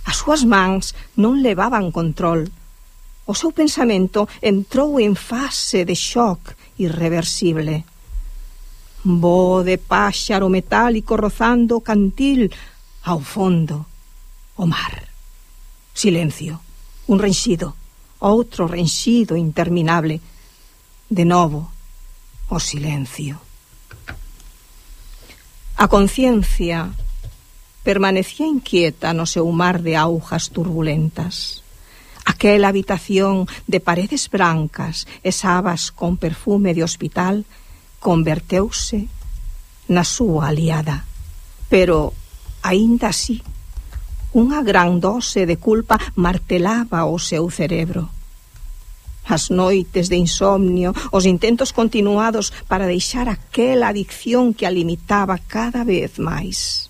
As súas mans non levaban control. O seu pensamento entrou en fase de xoc irreversible. Bo de páxaro metálico rozando o cantil ao fondo. O mar. Silencio. Un renxido. Outro renxido interminable. De novo, o silencio. A conciencia permanecía inquieta no seu mar de augas turbulentas. Aquela habitación de paredes brancas e sabas con perfume de hospital converteuse na súa aliada. Pero, aínda así, unha gran dose de culpa martelaba o seu cerebro. As noites de insomnio, os intentos continuados para deixar aquela adicción que a limitaba cada vez máis.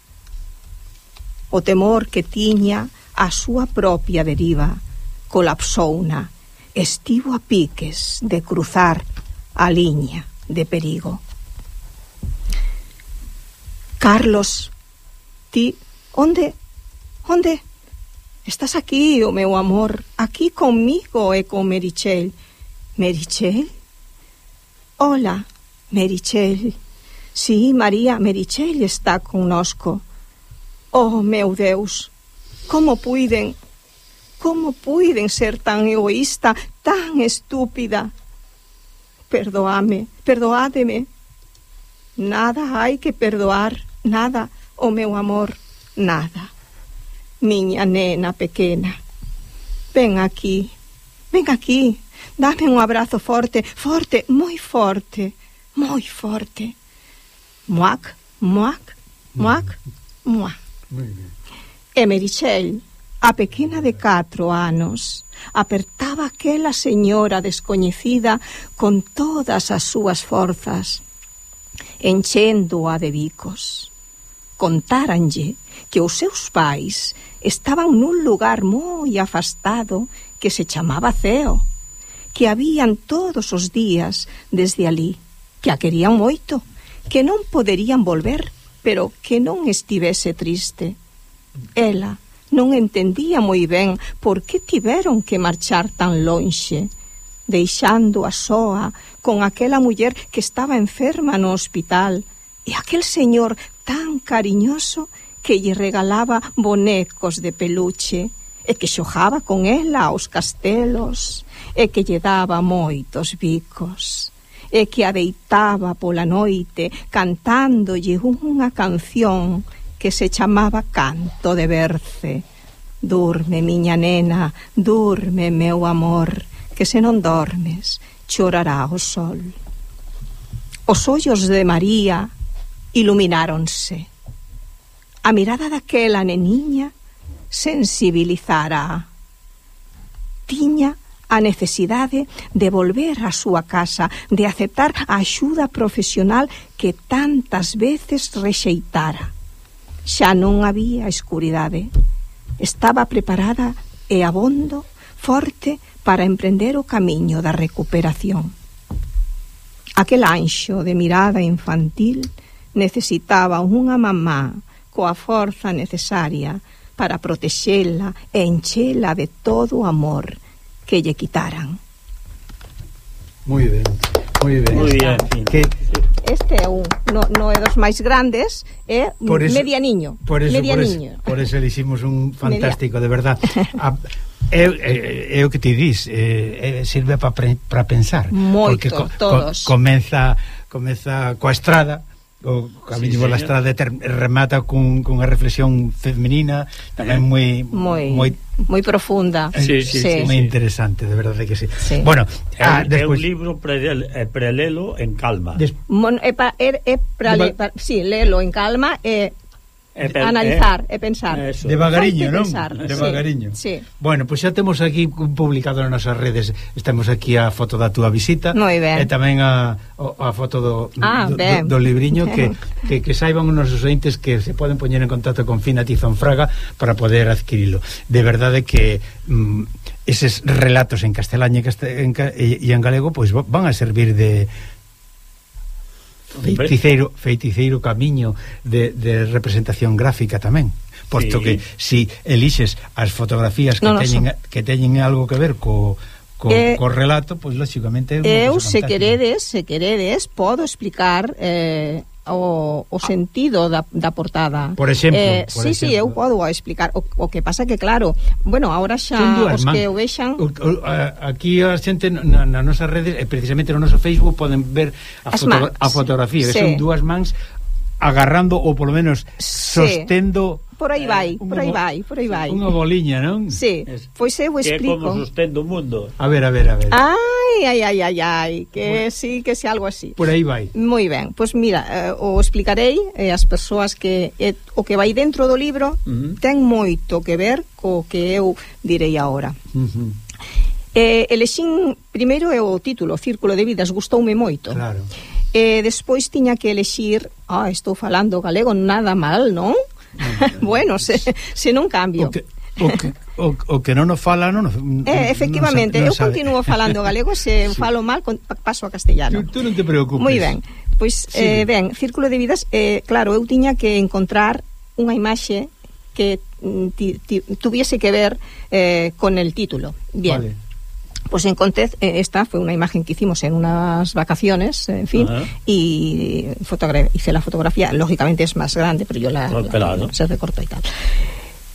O temor que tiña a súa propia deriva colapsouna. Estivo a piques de cruzar a liña de perigo. Carlos, ti, onde? Onde? Estás aquí, o meu amor, aquí comigo e con Merichel. Merichel? Hola, Merichel. Sí, María, Merichel está connosco. Oh, meu Deus, como puiden, como puiden ser tan egoísta, tan estúpida? Perdoame, perdoádeme. Nada hai que perdoar, nada, o oh, meu amor, nada. Miña nena pequena, ven aquí, ven aquí, dame un abrazo forte, forte, moi forte, moi forte. Muac, muac, muac, muac. E Merichel, a pequena de 4 anos, apertaba aquela señora descoñecida con todas as súas forzas, enchéndoa de bicos. Contáranlle que os seus pais estaban nun lugar moi afastado que se chamaba Ceo, que habían todos os días desde ali, que a querían moito, que non poderían volver pero que non estivese triste. Ela non entendía moi ben por que tiveron que marchar tan lonxe, deixando a soa con aquela muller que estaba enferma no hospital e aquel señor tan cariñoso que lle regalaba bonecos de peluche e que xojaba con ela aos castelos e que lle daba moitos bicos e que adeitaba pola noite cantándolle unha canción que se chamaba Canto de Berce. Durme, miña nena, durme, meu amor, que se non dormes, chorará o sol. Os ollos de María ilumináronse. A mirada daquela neniña sensibilizara. Tiña a necesidade de volver á súa casa, de aceptar a axuda profesional que tantas veces rexeitara. Xa non había escuridade. Estaba preparada e abondo, forte, para emprender o camiño da recuperación. Aquel anxo de mirada infantil necesitaba unha mamá coa forza necesaria para protexela e enchela de todo o amor que lle quitaran. Moi ben, moi ben. Muy bien, que este é un, no, no é dos máis grandes, é por eso, medianiño. Por eso, media Por eso, por eso eliximos un [LAUGHS] fantástico, Media. de verdad. [LAUGHS] A, É, é, é o que ti dis, é, é, sirve para pensar. Moito, porque co, todos. Co, comeza, comeza coa estrada, o Camiño sí, pola Estrada ter, remata cun, cunha reflexión femenina tamén eh, moi moi moi, moi profunda. Eh, sí, sí, sí, moi sí. interesante, de verdade que sí. sí. Bueno, ah, despois... é un libro eh, prelelo en calma. Des... Mon, é, pa, é, é pra, le, pa, sí, lelo en calma e Eh, e analizar eh, e pensar. Eso. Devagariño, non? Devagariño. Sí, sí. Bueno, pois pues xa temos aquí publicado nas nosas redes, estamos aquí a foto da túa visita e tamén a, a foto do, ah, do, ben. do, do libriño que, que, que saiban os nosos entes que se poden poñer en contacto con Fina Tizonfraga para poder adquirilo. De verdade que mm, eses relatos en castelán e, en, e en galego pois van a servir de feiticeiro, feiticeiro camiño de, de representación gráfica tamén. Posto sí. que si elixes as fotografías que no, teñen que teñen algo que ver co co, eh, co relato, pois lóxicamente Eu se queredes, se queredes, podo explicar eh o, o ah. sentido da, da portada. Por exemplo, eh, por sí, exemplo. sí, eu podo explicar o, o que pasa que claro, bueno, ahora xa dúas, os man, que o vexan o, o, a, aquí a xente na, na nosas redes e eh, precisamente no noso Facebook poden ver a, foto, mans, a fotografía, sí. son dúas mans agarrando ou polo menos sostendo sí por aí eh, vai, por aí vai, por aí vai. Unha boliña, non? Sí, pois eu explico. Que é como sostén o mundo. A ver, a ver, a ver. Ai, ai, ai, ai, ai, que bueno. sí, que se algo así. Por aí vai. Moi ben, pois mira, eh, o explicarei eh, as persoas que eh, o que vai dentro do libro uh -huh. ten moito que ver co que eu direi agora. Uh -huh. Eh, elexín, primeiro é o título, Círculo de Vidas, gustoume moito. Claro. E eh, despois tiña que elexir, ah, estou falando galego nada mal, non? [LAUGHS] bueno, se, se non cambio. O que, o que, o, o que non nos fala non, eh, Efectivamente, non, non sabe. eu continuo falando [LAUGHS] galego Se sí. falo mal, paso a castellano Tú, tú non te preocupes Moi ben, pois sí. eh, ben, Círculo de Vidas eh, Claro, eu tiña que encontrar unha imaxe que mm, ti, ti, tuviese que ver eh, con el título Bien, vale. Pues encontré, eh, esta fue una imagen que hicimos en unas vacaciones, en fin, Ajá. y fotogra- hice la fotografía, lógicamente es más grande, pero yo la, Ah, la- claro. se recortó y tal.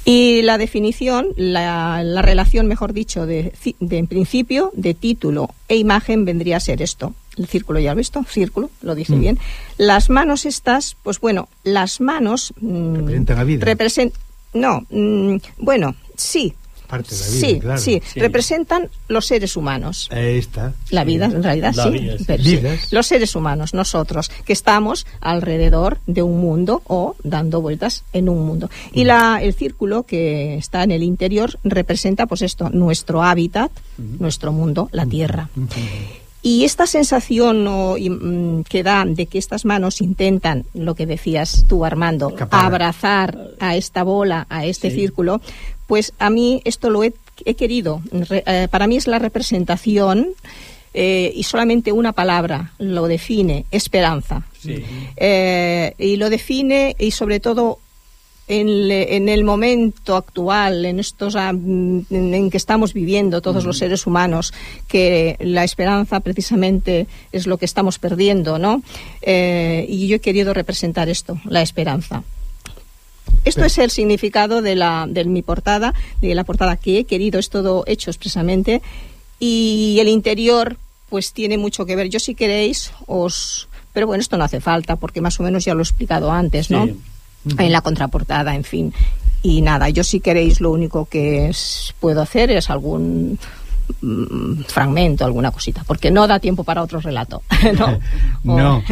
Y la definición, la, la relación, mejor dicho, de, de en principio, de título e imagen vendría a ser esto. El círculo, ya lo he visto, círculo, lo dice Mm. bien. Las manos estas, pues bueno, las manos... mm, Representan a vida. represent- no, mm, bueno, sí. Parte de la vida, sí, claro. sí, Sí. representan los seres humanos. Ahí está. La vida, en realidad, La sí, vida, sí. pero sí. Vidas. Los seres humanos, nosotros, que estamos alrededor de un mundo o dando vueltas en un mundo. Y la, el círculo que está en el interior representa, pues esto, nuestro hábitat, nuestro mundo, la Tierra. Y esta sensación o, y, mm, que dan de que estas manos intentan, lo que decías tú, Armando, abrazar a esta bola, a este Sí. círculo, pues a mí esto lo he, he querido. Re- eh, para mí es la representación eh, y solamente una palabra lo define, esperanza. Sí. Eh, y lo define y sobre todo en, en, el momento actual, en estos en, en que estamos viviendo todos los seres humanos, que la esperanza precisamente es lo que estamos perdiendo, ¿no? Y yo he querido representar esto, la esperanza. Esto es el significado de, la, de mi portada, de la portada que he querido, es todo hecho expresamente, y el interior pues tiene mucho que ver. Yo si queréis os... Pero bueno, esto no hace falta, porque más o menos ya lo he explicado antes, ¿no? Sí en la contraportada, en fin. Y nada, yo si queréis lo único que es, puedo hacer es algún mm, fragmento, alguna cosita, porque no da tiempo para otro relato. [LAUGHS] no, [LAUGHS] no.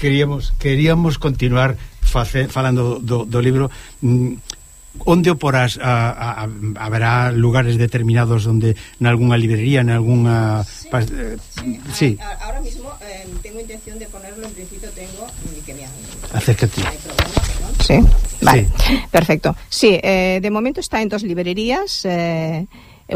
queríamos, queríamos continuar face, falando do, do libro mm, onde o porás a, a, haberá lugares determinados onde nalgúnha librería, nalgúnha sí, pas, eh, sí. sí. ahora mismo eh, tengo intención de ponerlo en principio tengo que me han, acércate sí, vale, sí. perfecto sí, eh, de momento está en dos librerías eh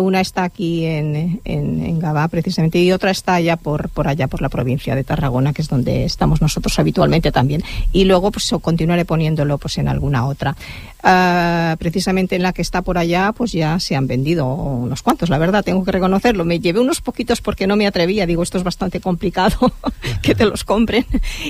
una está aquí en, en, en, Gabá precisamente y otra está allá por, por allá por la provincia de Tarragona que es donde estamos nosotros habitualmente también. Y luego pues continuaré poniéndolo pues en alguna otra uh, precisamente en la que está por allá pues ya se han vendido unos cuantos la verdad tengo que reconocerlo. Me llevé unos poquitos porque no me atrevía digo esto es bastante complicado [LAUGHS] que te los compren.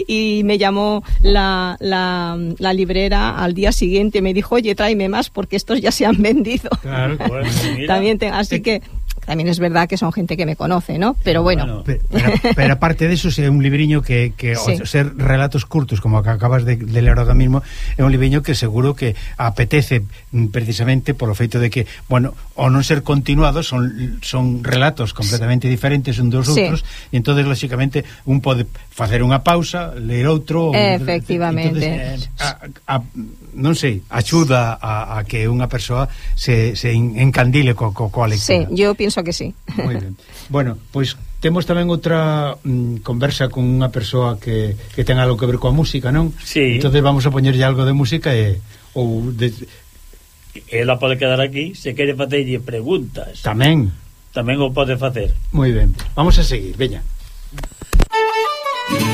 Y me llamó la, la, la librera al día siguiente me dijo oye tráeme más porque estos ya se han vendido claro, bueno, [LAUGHS] también te, así que también es verdad que son gente que me conoce, ¿no? Pero bueno. Pero, pero, pero aparte de eso, é un libriño que, que sí. o ser relatos curtos, como que acabas de, de ler ahora mismo, é un libriño que seguro que apetece mm, precisamente polo feito de que, bueno, o non ser continuados son, son relatos completamente diferentes un dos outros, sí. e entonces lógicamente un pode facer unha pausa, ler outro, efectivamente. Entonces, a, a, non sei, axuda a, a que unha persoa se, se encandile co, co, coa lectura. Sí, eu penso que sí. Muy ben. [LAUGHS] Bueno, pois pues, temos tamén outra mm, conversa con unha persoa que, que ten algo que ver coa música, non? Sí. Entonces vamos a poñerlle algo de música e ou de... Ela pode quedar aquí se quere facerlle preguntas. Tamén. Tamén o pode facer. Moi ben. Vamos a seguir, veña. Música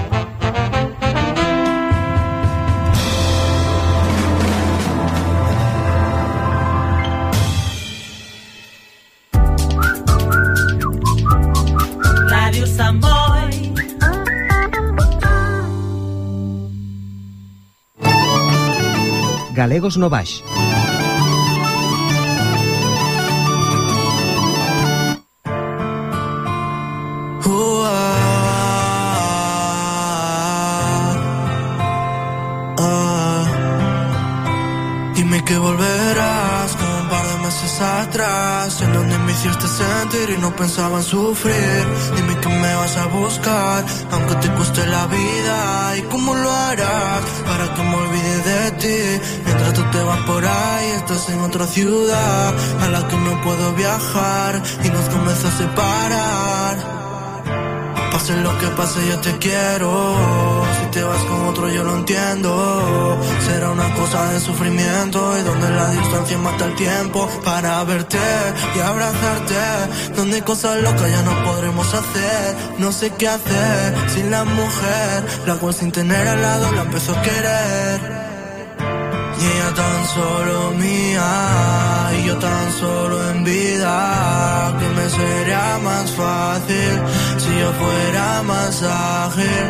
Galegos no Baix. Meses atrás En donde me hiciste sentir y no pensaba en sufrir. Dime que me vas a buscar Aunque te cueste la vida ¿Y cómo lo harás? Para que me olvide de ti Mientras tú te vas por ahí Estás en otra ciudad A la que no puedo viajar Y nos comienza a separar Pase lo que pase, yo te quiero. Si te vas con otro, yo lo entiendo. Será una cosa de sufrimiento y donde la distancia mata el tiempo para verte y abrazarte. Donde hay cosas locas ya no podremos hacer. No sé qué hacer sin la mujer, la cual sin tener al lado la empezó a querer. Y ella tan solo mía y yo tan solo en vida Que me sería más fácil si yo fuera más ágil.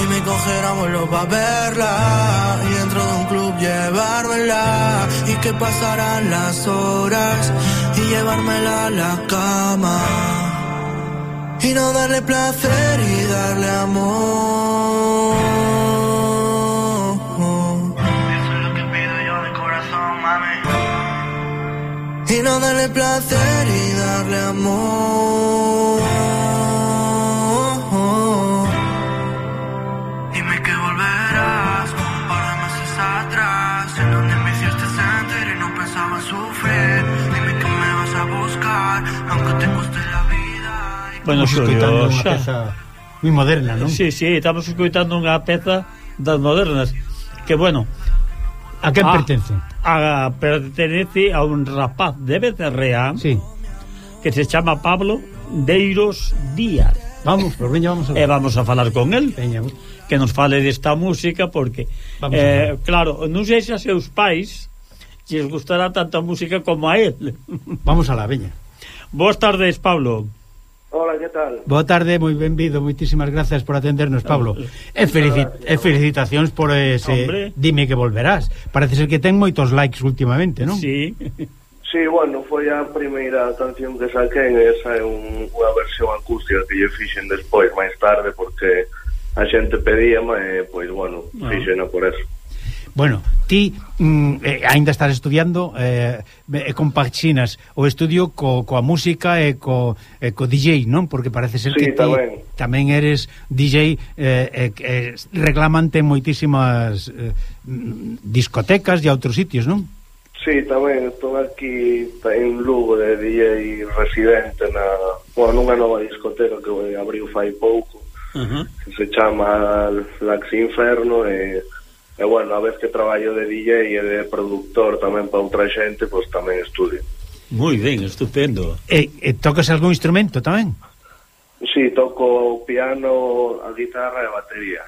Y me cogiéramos los pa' verla Y dentro de un club llevármela. Y que pasaran las horas y llevármela a la cama. Y no darle placer y darle amor y no darle placer y darle amor. Dime que volverás un par de meses atrás, en donde me hiciste sentir y no pensaba sufrir. Dime que me vas a buscar, aunque te guste la vida. Bueno, Xulio, xa... Peza moi moderna, non? Sí, sí, estamos escoitando unha peza das modernas que, bueno, A quen ah, pertence? A, pertenece a un rapaz de Becerrea sí. que se chama Pablo Deiros Díaz. Vamos, pero veña, vamos a eh, ver. E vamos a falar con el. Veña. Que nos fale desta música porque vamos eh, claro, non sei se a seus pais lles gustará tanta música como a él. Vamos a la veña. Boas tardes, Pablo. Hola, que tal? Boa tarde, moi benvido, moitísimas gracias por atendernos, ah, Pablo. E, felicit e felicitacións por ese Hombre. dime que volverás. Parece ser que ten moitos likes últimamente, non? Sí. Sí, bueno, foi a primeira canción que saquen, esa é un, unha versión acústica que lle fixen despois, máis tarde, porque a xente pedía, e, pois, bueno, ah. fixena por eso. Bueno, ti mm, eh, aínda estás estudiando eh, eh, compaxinas o estudio co, coa música e co, eh, co DJ, non? Porque parece ser sí, que ti tamén eres DJ eh, eh, reclamante en moitísimas eh, discotecas e outros sitios, non? Sí, tamén, estou aquí en Lugo de DJ residente na, bueno, nunha nova discoteca que abriu fai pouco uh -huh. que se chama Lax Inferno e e bueno, a vez que traballo de DJ e de productor tamén para outra xente, pois tamén estudio. Moi ben, estupendo. E, e tocas algún instrumento tamén? Sí, toco piano, a guitarra e a batería.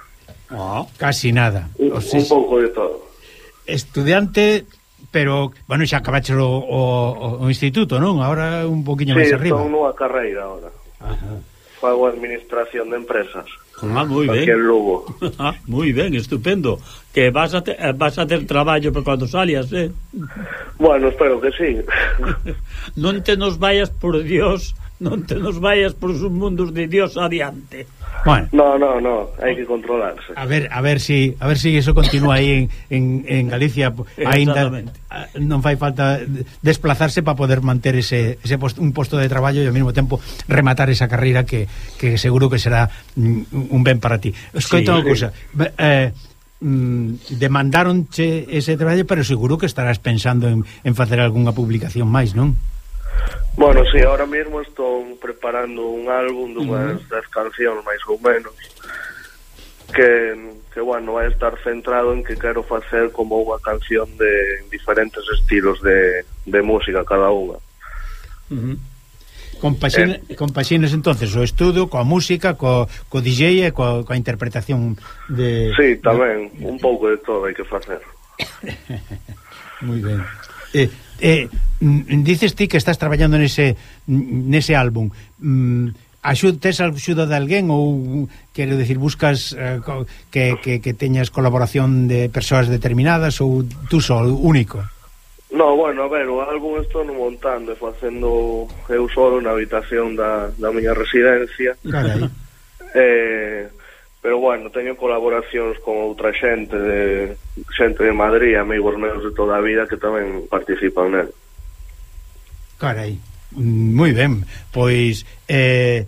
Oh, casi nada. Un, o sea, un pouco de todo. Estudiante, pero, bueno, xa acabaste o, o, o instituto, non? Ahora un poquinho sí, máis arriba. Sí, estou nunha carreira ahora. Ajá. Fago administración de empresas. Ah, moi ben. Lugo. [LAUGHS] Ah, moi ben, estupendo. Que vas a, te, eh, vas a ter traballo para cando salias, eh? Bueno, espero que sí. [LAUGHS] non te nos vayas, por Dios, non te nos vayas por os mundos de Dios adiante. Bueno. No, no, no, hai que controlarse. A ver, a ver si, a ver si eso continúa aí en, en, en Galicia aínda non fai falta desplazarse para poder manter ese, ese post, un posto de traballo e ao mesmo tempo rematar esa carreira que, que seguro que será mm, un ben para ti. Escoita sí, unha cousa, eh mm, demandaronche ese traballo, pero seguro que estarás pensando en, en facer algunha publicación máis, non? Bueno, si, sí, ahora mismo estou preparando un álbum dunhas das cancións máis ou menos que, que bueno, vai estar centrado en que quero facer como unha canción de diferentes estilos de, de música cada unha. Uh -huh. Compaxina, eh, compaxinas entonces o estudo coa música, co, co DJ e coa, coa interpretación de... Sí, tamén, de... un pouco de todo hai que facer. [LAUGHS] Moi ben. Eh, eh, dices ti que estás traballando nese, nese álbum mm, axudes a axuda de alguén ou quero decir buscas eh, que, que, que teñas colaboración de persoas determinadas ou tú só, único? No, bueno, a ver, o álbum estou no montando e facendo eu solo na habitación da, da miña residencia Carai. [LAUGHS] eh, pero bueno, teño colaboracións con outra xente de xente de Madrid, amigos meus de toda a vida que tamén participan nel. Carai, moi ben. Pois eh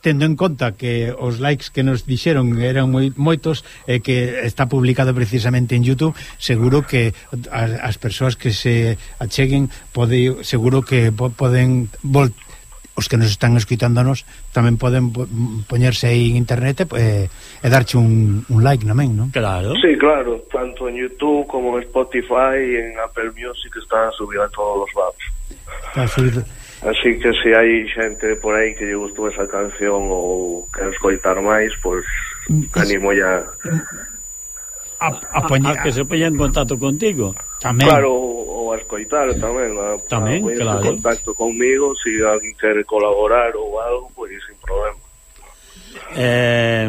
tendo en conta que os likes que nos dixeron eran moi moitos e eh, que está publicado precisamente en YouTube, seguro que as, as persoas que se acheguen pode, seguro que po, poden vol, os que nos están escuitándonos tamén poden poñerse aí en internet e, eh, e darche un, un like tamén, non? Claro. Sí, claro, tanto en YouTube como en Spotify en Apple Music están subido a todos os lados. Está subido. Así que se hai xente por aí que lle gustou esa canción ou quer escoitar máis, pois pues, mm, animo ya a, a, poña... a ah, que se poña en contacto contigo. Tamén. Claro, ou a escoitar tamén, a, tamén, a claro. contacto conmigo, se si alguén quere colaborar ou algo, pois pues, sin problema. Eh,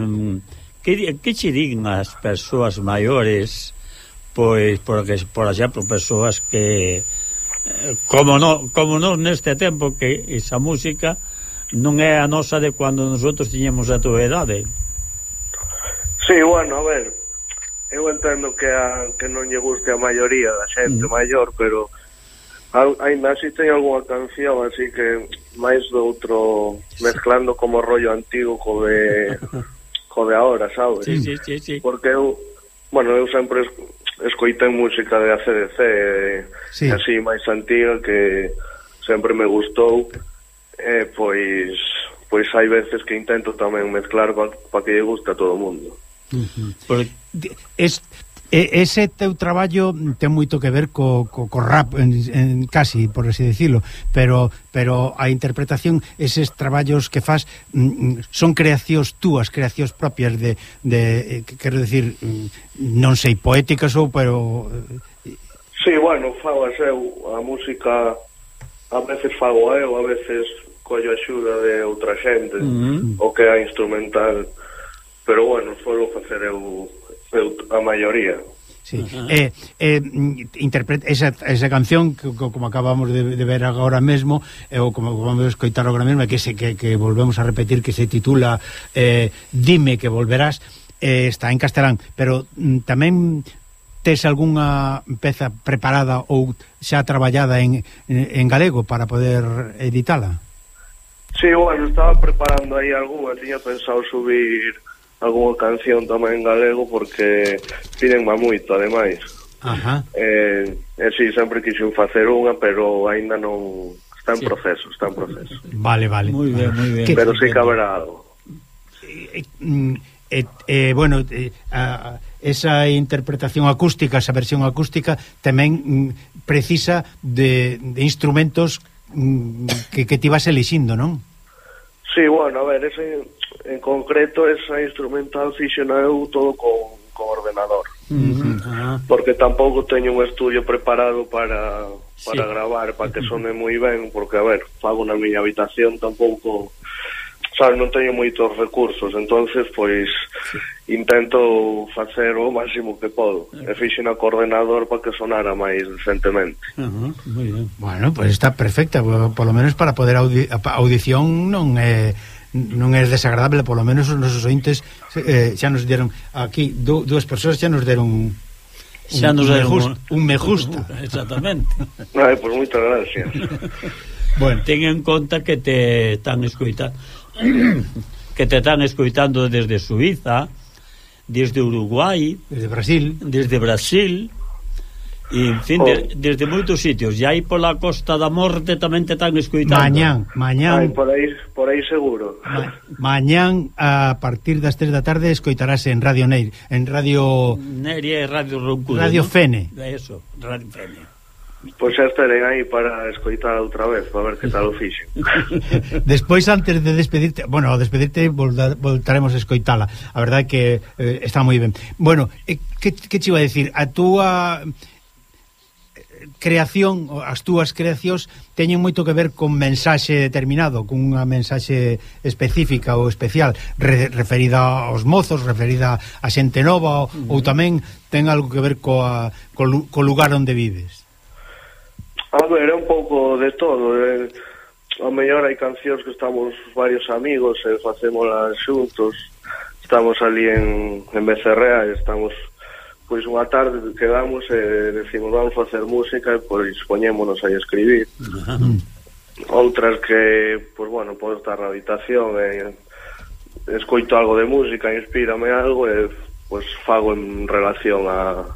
que, que che digan as persoas maiores pois porque por exemplo persoas que eh, como no, como nos neste tempo que esa música non é a nosa de cando nosotros tiñemos a tua edade. Sí, bueno, a ver, eu entendo que a, que non lle guste a maioría da xente mm. maior, pero ainda así ten algunha canción así que máis do outro mezclando como rollo antigo co de [LAUGHS] co de agora, sabes? Sí, sí, sí, sí. Porque eu, bueno, eu sempre escoitei música de ACDC sí. así máis antiga que sempre me gustou eh, pois pois hai veces que intento tamén mezclar para pa que lle gusta a todo o mundo. Uh -huh. Porque... Es, E ese teu traballo ten moito que ver co, co, co rap en, en, casi, por así decirlo pero pero a interpretación eses traballos que faz mm, mm, son creacións túas, creacións propias de, de eh, quero decir mm, non sei, poéticas ou pero... Eh, sí, bueno, fago eu a música a veces fago eu, a veces collo axuda de outra xente uh -huh. o que é instrumental pero bueno, solo facer eu, eu a maioría. Sí. Eh, eh, interpreta esa, esa canción que, como acabamos de, de ver agora mesmo eh, ou como vamos a escoitar agora mesmo que, se, que, que volvemos a repetir que se titula eh, Dime que volverás eh, está en castelán pero mm, tamén tes algunha peza preparada ou xa traballada en, en, en galego para poder editala? Sí, bueno, estaba preparando aí algunha, tiña pensado subir algunha canción tamén en galego porque pidenma moito, ademais. Ajá. Eh, eh, si, sí, sempre quixen facer unha, pero aínda non... Está en sí. proceso, está en proceso. Vale, vale. Muy ben, muy ben. Pero si sí caberá algo. Eh, eh, mm, eh, eh, bueno, eh, a, esa interpretación acústica, esa versión acústica, tamén mm, precisa de, de instrumentos mm, que, que ti vas elixindo, non? Sí, bueno, a ver, ese en concreto esa instrumental fixena todo con, con ordenador uh -huh. porque tampouco teño un estudio preparado para, para sí. gravar para que sone moi ben porque a ver, fago na miña habitación tampouco sabes, non teño moitos recursos entonces pois sí. intento facer o máximo que podo uh -huh. e fixen o coordenador para que sonara máis decentemente uh -huh. Muy bien. bueno, pois pues está perfecta polo menos para poder audi audición non é eh non é desagradable, polo menos os nosos ointes eh, xa nos deron aquí do, dúas persoas xa nos deron un, xa nos un, deron un, un me gusta, [LAUGHS] exactamente. Ah, eh, Ai, pois moitas gracias. bueno, ten en conta que te están escoitando [CLEARS THROAT] que te están escoitando desde Suiza, desde Uruguai, desde Brasil, desde Brasil E, en fin, oh. de, desde moitos sitios. E aí pola Costa da Morte tamén te están escuitando. Mañán, mañán... Ay, por aí, por aí seguro. Ma, mañán, a partir das 3 da tarde, escoitarase en Radio Neir, en Radio... Neir e Radio Roncudo, Radio ¿no? Fene. Eso, Radio Fene. Pois xa estarei aí para escoitar outra vez, para ver que tal o fixen. [LAUGHS] Despois, antes de despedirte, bueno, ao despedirte voltaremos a escoitala. A verdade que eh, está moi ben. Bueno, eh, que, que te iba a decir? A túa creación, as túas creacións teñen moito que ver con mensaxe determinado, cunha mensaxe específica ou especial re, referida aos mozos, referida a xente nova ou, mm. ou tamén ten algo que ver coa, co, co lugar onde vives. A ver, é un pouco de todo, eh? a mellor hai cancións que estamos varios amigos e eh, facémolas xuntos estamos ali en, en Becerrea e estamos pois unha tarde quedamos e decimos vamos facer música e pois poñémonos aí a escribir. Outras que, pois bueno, podo estar na habitación e escoito algo de música, inspírame algo e pois fago en relación a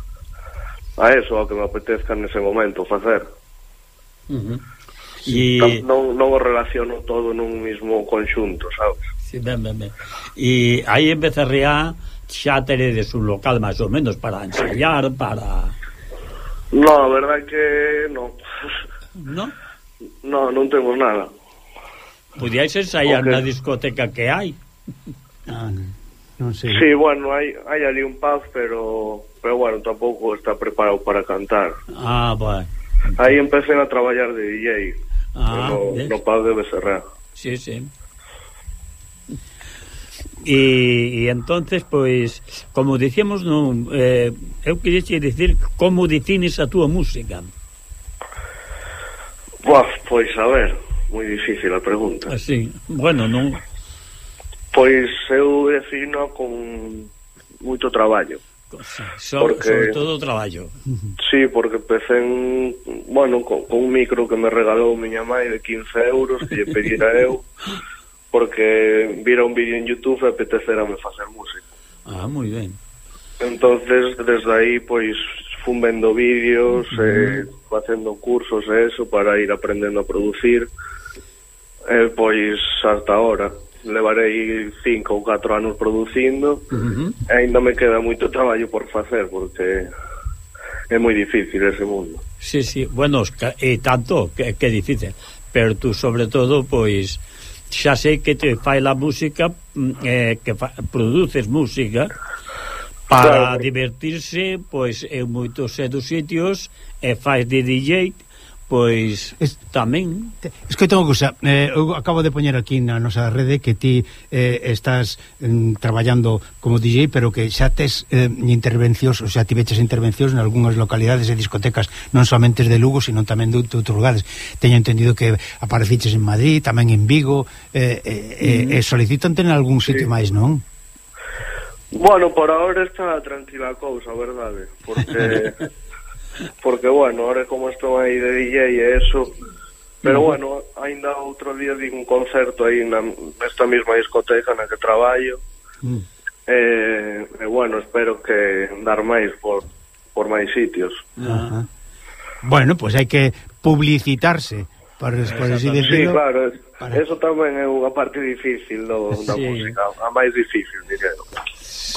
a eso, ao que me apetezca nese momento facer. Uh -huh. E... Non, non o relaciono todo nun mismo conxunto, sabes? Sí, ben, ben, ben. E aí en Becerreá xa teredes un local máis ou menos para ensaiar, para... No, a verdad que non. Non? No, non temos nada. Podíais ensaiar okay. na discoteca que hai. Ah, non sei. Sí, bueno, hai, hai ali un pub, pero pero bueno, tampouco está preparado para cantar. Ah, vai. Aí empecé a traballar de DJ. Ah, no, no pub de Becerra. Sí, sí. E, e entonces pois como dicíamos non eh, eu queria dicir como defines a túa música. Buah, pois a ver moi difícil a pregunta. Ah, Así, bueno, non Pois eu defino con moito traballo. So, porque, sobre todo traballo. Sí, porque empecé en, bueno, con, con un micro que me regalou miña mãe de 15 euros que lle pedira eu. [LAUGHS] porque vira un vídeo en Youtube e apetecerame facer música. Ah, moi ben. Entonces, desde aí, pois, fun vendo vídeos, uh -huh. eh, facendo cursos e eso para ir aprendendo a producir, eh, pois, hasta ahora. Levarei cinco ou catro anos producindo uh -huh. e ainda me queda moito traballo por facer, porque é moi difícil ese mundo. Sí, sí, bueno, e eh, tanto que, que difícil, pero tú, sobre todo, pois xa sei que te fai la música mm, eh, que fa, produces música para claro. divertirse pois en moitos dos sitios e fais de DJ Pois es, tamén tengo que cousa, eh, eu acabo de poñer aquí na nosa rede que ti eh, estás mm, traballando como DJ, pero que xa tes eh, intervencións, O xa tiveches intervencións en algunhas localidades e discotecas, non somente de Lugo, sino tamén de, de outros lugares. Teño entendido que apareciches en Madrid, tamén en Vigo, eh, eh, mm. eh, mm-hmm. eh solicitante en algún sitio sí. máis, non? Bueno, por ahora está tranquila a cousa, verdade, porque [LAUGHS] porque bueno, ahora como estou aí de DJ e eso, pero bueno, ainda outro día di un concerto aí na, nesta mesma discoteca na que traballo, mm. e, e bueno, espero que dar máis por, por máis sitios. Ajá. Bueno, pois pues hai que publicitarse, por, por así decirlo. Sí, claro, para... eso tamén é unha parte difícil do, da sí. música, a máis difícil, direi.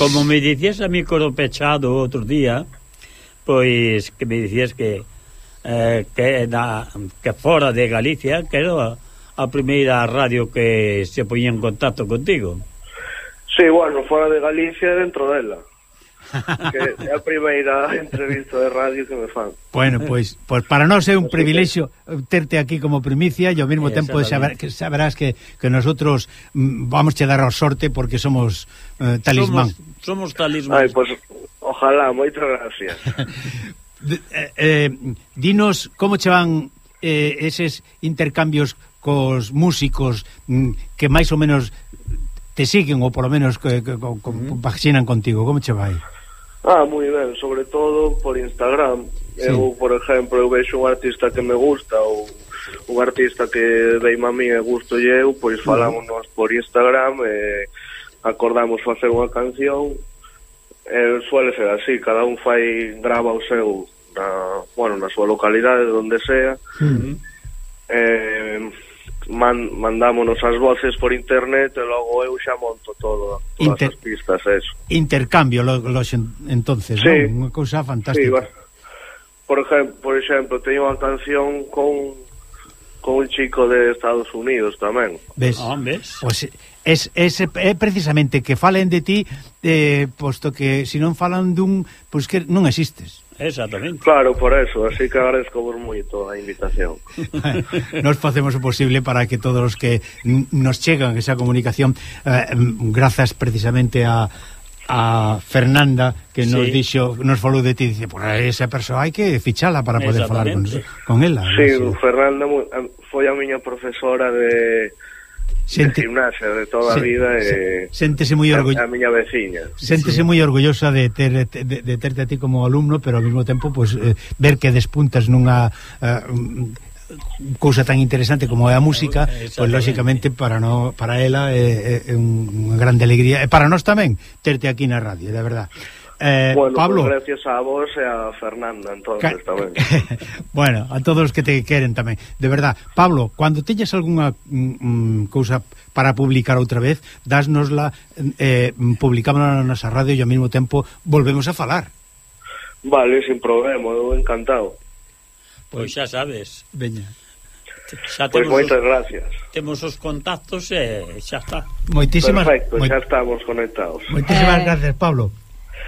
Como me dicías a mí coro pechado outro día, pois que me dicías que eh, que na, que fora de Galicia que era a primeira radio que se poñía en contacto contigo. Sí, bueno, fora de Galicia dentro dela. que é a primeira entrevista de radio que me fan. Bueno, pois pues, pues para nós é un privilexio terte aquí como primicia e ao mesmo tempo saber, que saberás que, que nosotros mm, vamos che dar a sorte porque somos eh, talismán. Somos, somos talismán. Ai, pues, Ojalá, moitas gracias. [LAUGHS] eh, eh, dinos como che van eh, eses intercambios cos músicos mm, que máis ou menos te siguen ou polo menos eh, que, que, que, mm. compaxinan contigo, como che vai? Ah, moi ben, sobre todo por Instagram. Sí. Eu, por exemplo, eu vexo un artista que me gusta ou un artista que dei a mí e gusto eu, pois falámonos por Instagram e acordamos facer unha canción eh, suele ser así, cada un fai grava o seu na, bueno, na súa localidade onde sea uh -huh. eh, man, mandámonos as voces por internet e logo eu xa monto todo todas Inter as pistas eso. intercambio lo, lo, entonces sí. ¿no? unha cousa fantástica sí, por, ejemplo, por exemplo teño unha canción con con un chico de Estados Unidos tamén ves, ah, ves? Pues, es, es, é precisamente que falen de ti eh, posto que se non falan dun pois que non existes Exactamente. Claro, por eso, así que agradezco vos moito a invitación. [LAUGHS] nos facemos o posible para que todos os que nos chegan esa comunicación eh, grazas precisamente a, a Fernanda que nos sí. dixo, nos falou de ti dice, por esa persoa hai que fichala para poder falar con, con ela. Sí, no, sí. Fernanda eh, foi a miña profesora de Xente... De gimnasia de toda se, a vida e... Séntese moi orgullosa... A, a miña veciña. Séntese sí. moi orgullosa de, ter, de, de terte a ti como alumno, pero ao mesmo tempo pues, eh, ver que despuntas nunha... Uh, cousa tan interesante como é a música, pois pues, lóxicamente para no, para ela é, é, é unha grande alegría e para nós tamén terte aquí na radio, de verdad. Eh, bueno, Pablo. Pues gracias a vos e a Fernanda entonces tamén. [LAUGHS] bueno, a todos os que te queren tamén. De verdad, Pablo, cando teñes algunha mm, mm cousa para publicar outra vez, dásnosla mm, eh, publicámonos na nosa radio e ao mesmo tempo volvemos a falar. Vale, sin problema, eu encantado. Pois xa sabes. Veña. Xa pois moitas gracias. Temos os contactos eh, e xa está. Moitísimas, Perfecto, moi, xa estamos conectados. Moitísimas eh... gracias, Pablo.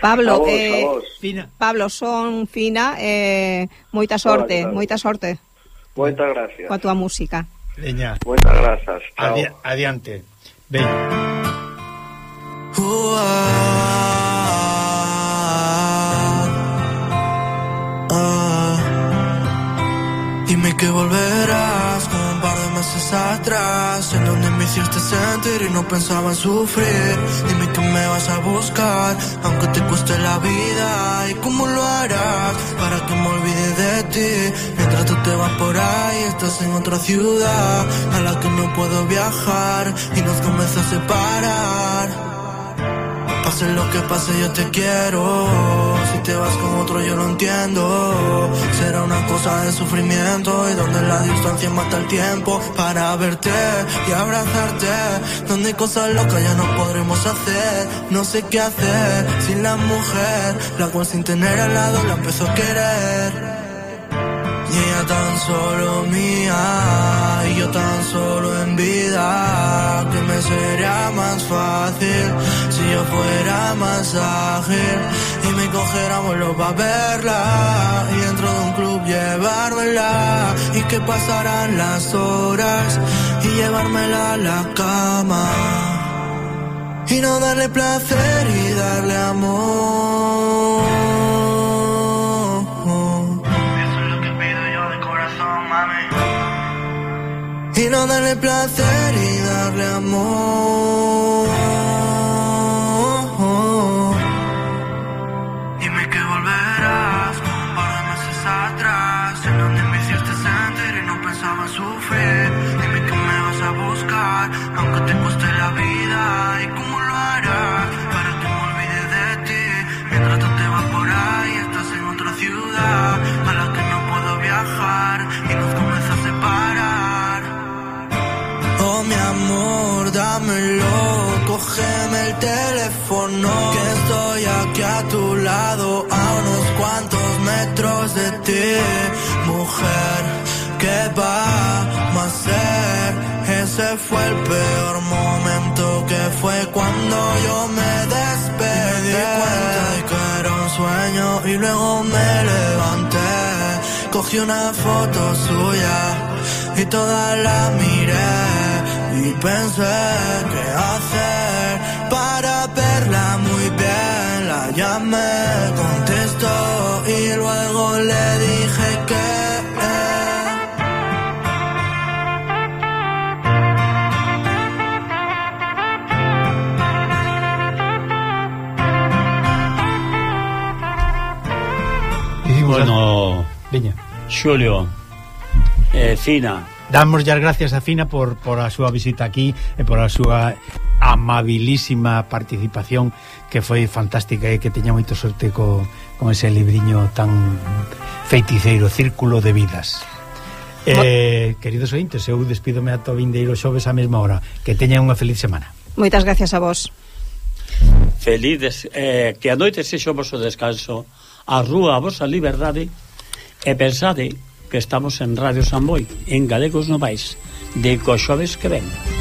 Pablo, a vos, eh, a vos. Fina. Pablo, son fina, eh, moita sorte, claro, moita sorte. Moitas gracias. Coa tua música. Veña. Moitas gracias. Adi adiante. Veña. Uh, ah, ah, dime que volverás meses atrás En donde me hiciste sentir y no pensaba en sufrir. Dime que me vas a buscar Aunque te cueste la vida. ¿Y cómo lo harás? Para que me olvide de ti Mientras tú te vas por ahí Estás en otra ciudad A la que no puedo viajar Y nos comienza a separar Pase lo que pase, yo te quiero. Si te vas con otro, yo lo entiendo. Será una cosa de sufrimiento y donde la distancia mata el tiempo para verte y abrazarte. Donde hay cosas locas ya no podremos hacer. No sé qué hacer sin la mujer, la cual sin tener al lado la empezó a querer. Y ella tan solo mía y yo tan solo en vida Que me sería más fácil si yo fuera más ágil Y me cogiera vuelo para verla Y dentro de un club llevármela. Y que pasaran las horas y llevármela a la cama. Y no darle placer y darle amor y no darle placer y darle amor. Cogí una foto suya y toda la miré y pensé qué hacer para verla muy bien. La llamé, contestó y luego le dije que... Bueno. Xulio. Eh, Fina. Damos as gracias a Fina por, por a súa visita aquí e por a súa amabilísima participación que foi fantástica e que teña moito sorte co, con ese libriño tan feiticeiro Círculo de Vidas. Eh, Queridos ointes, eu despídome a to vindeiro xoves a mesma hora. Que teñan unha feliz semana. Moitas gracias a vos. Feliz, eh, que a noite sexo vos o descanso A rúa a vosa liberdade E pensade que estamos en Radio Samboy, en Galegos Novais, de coxoves que ven.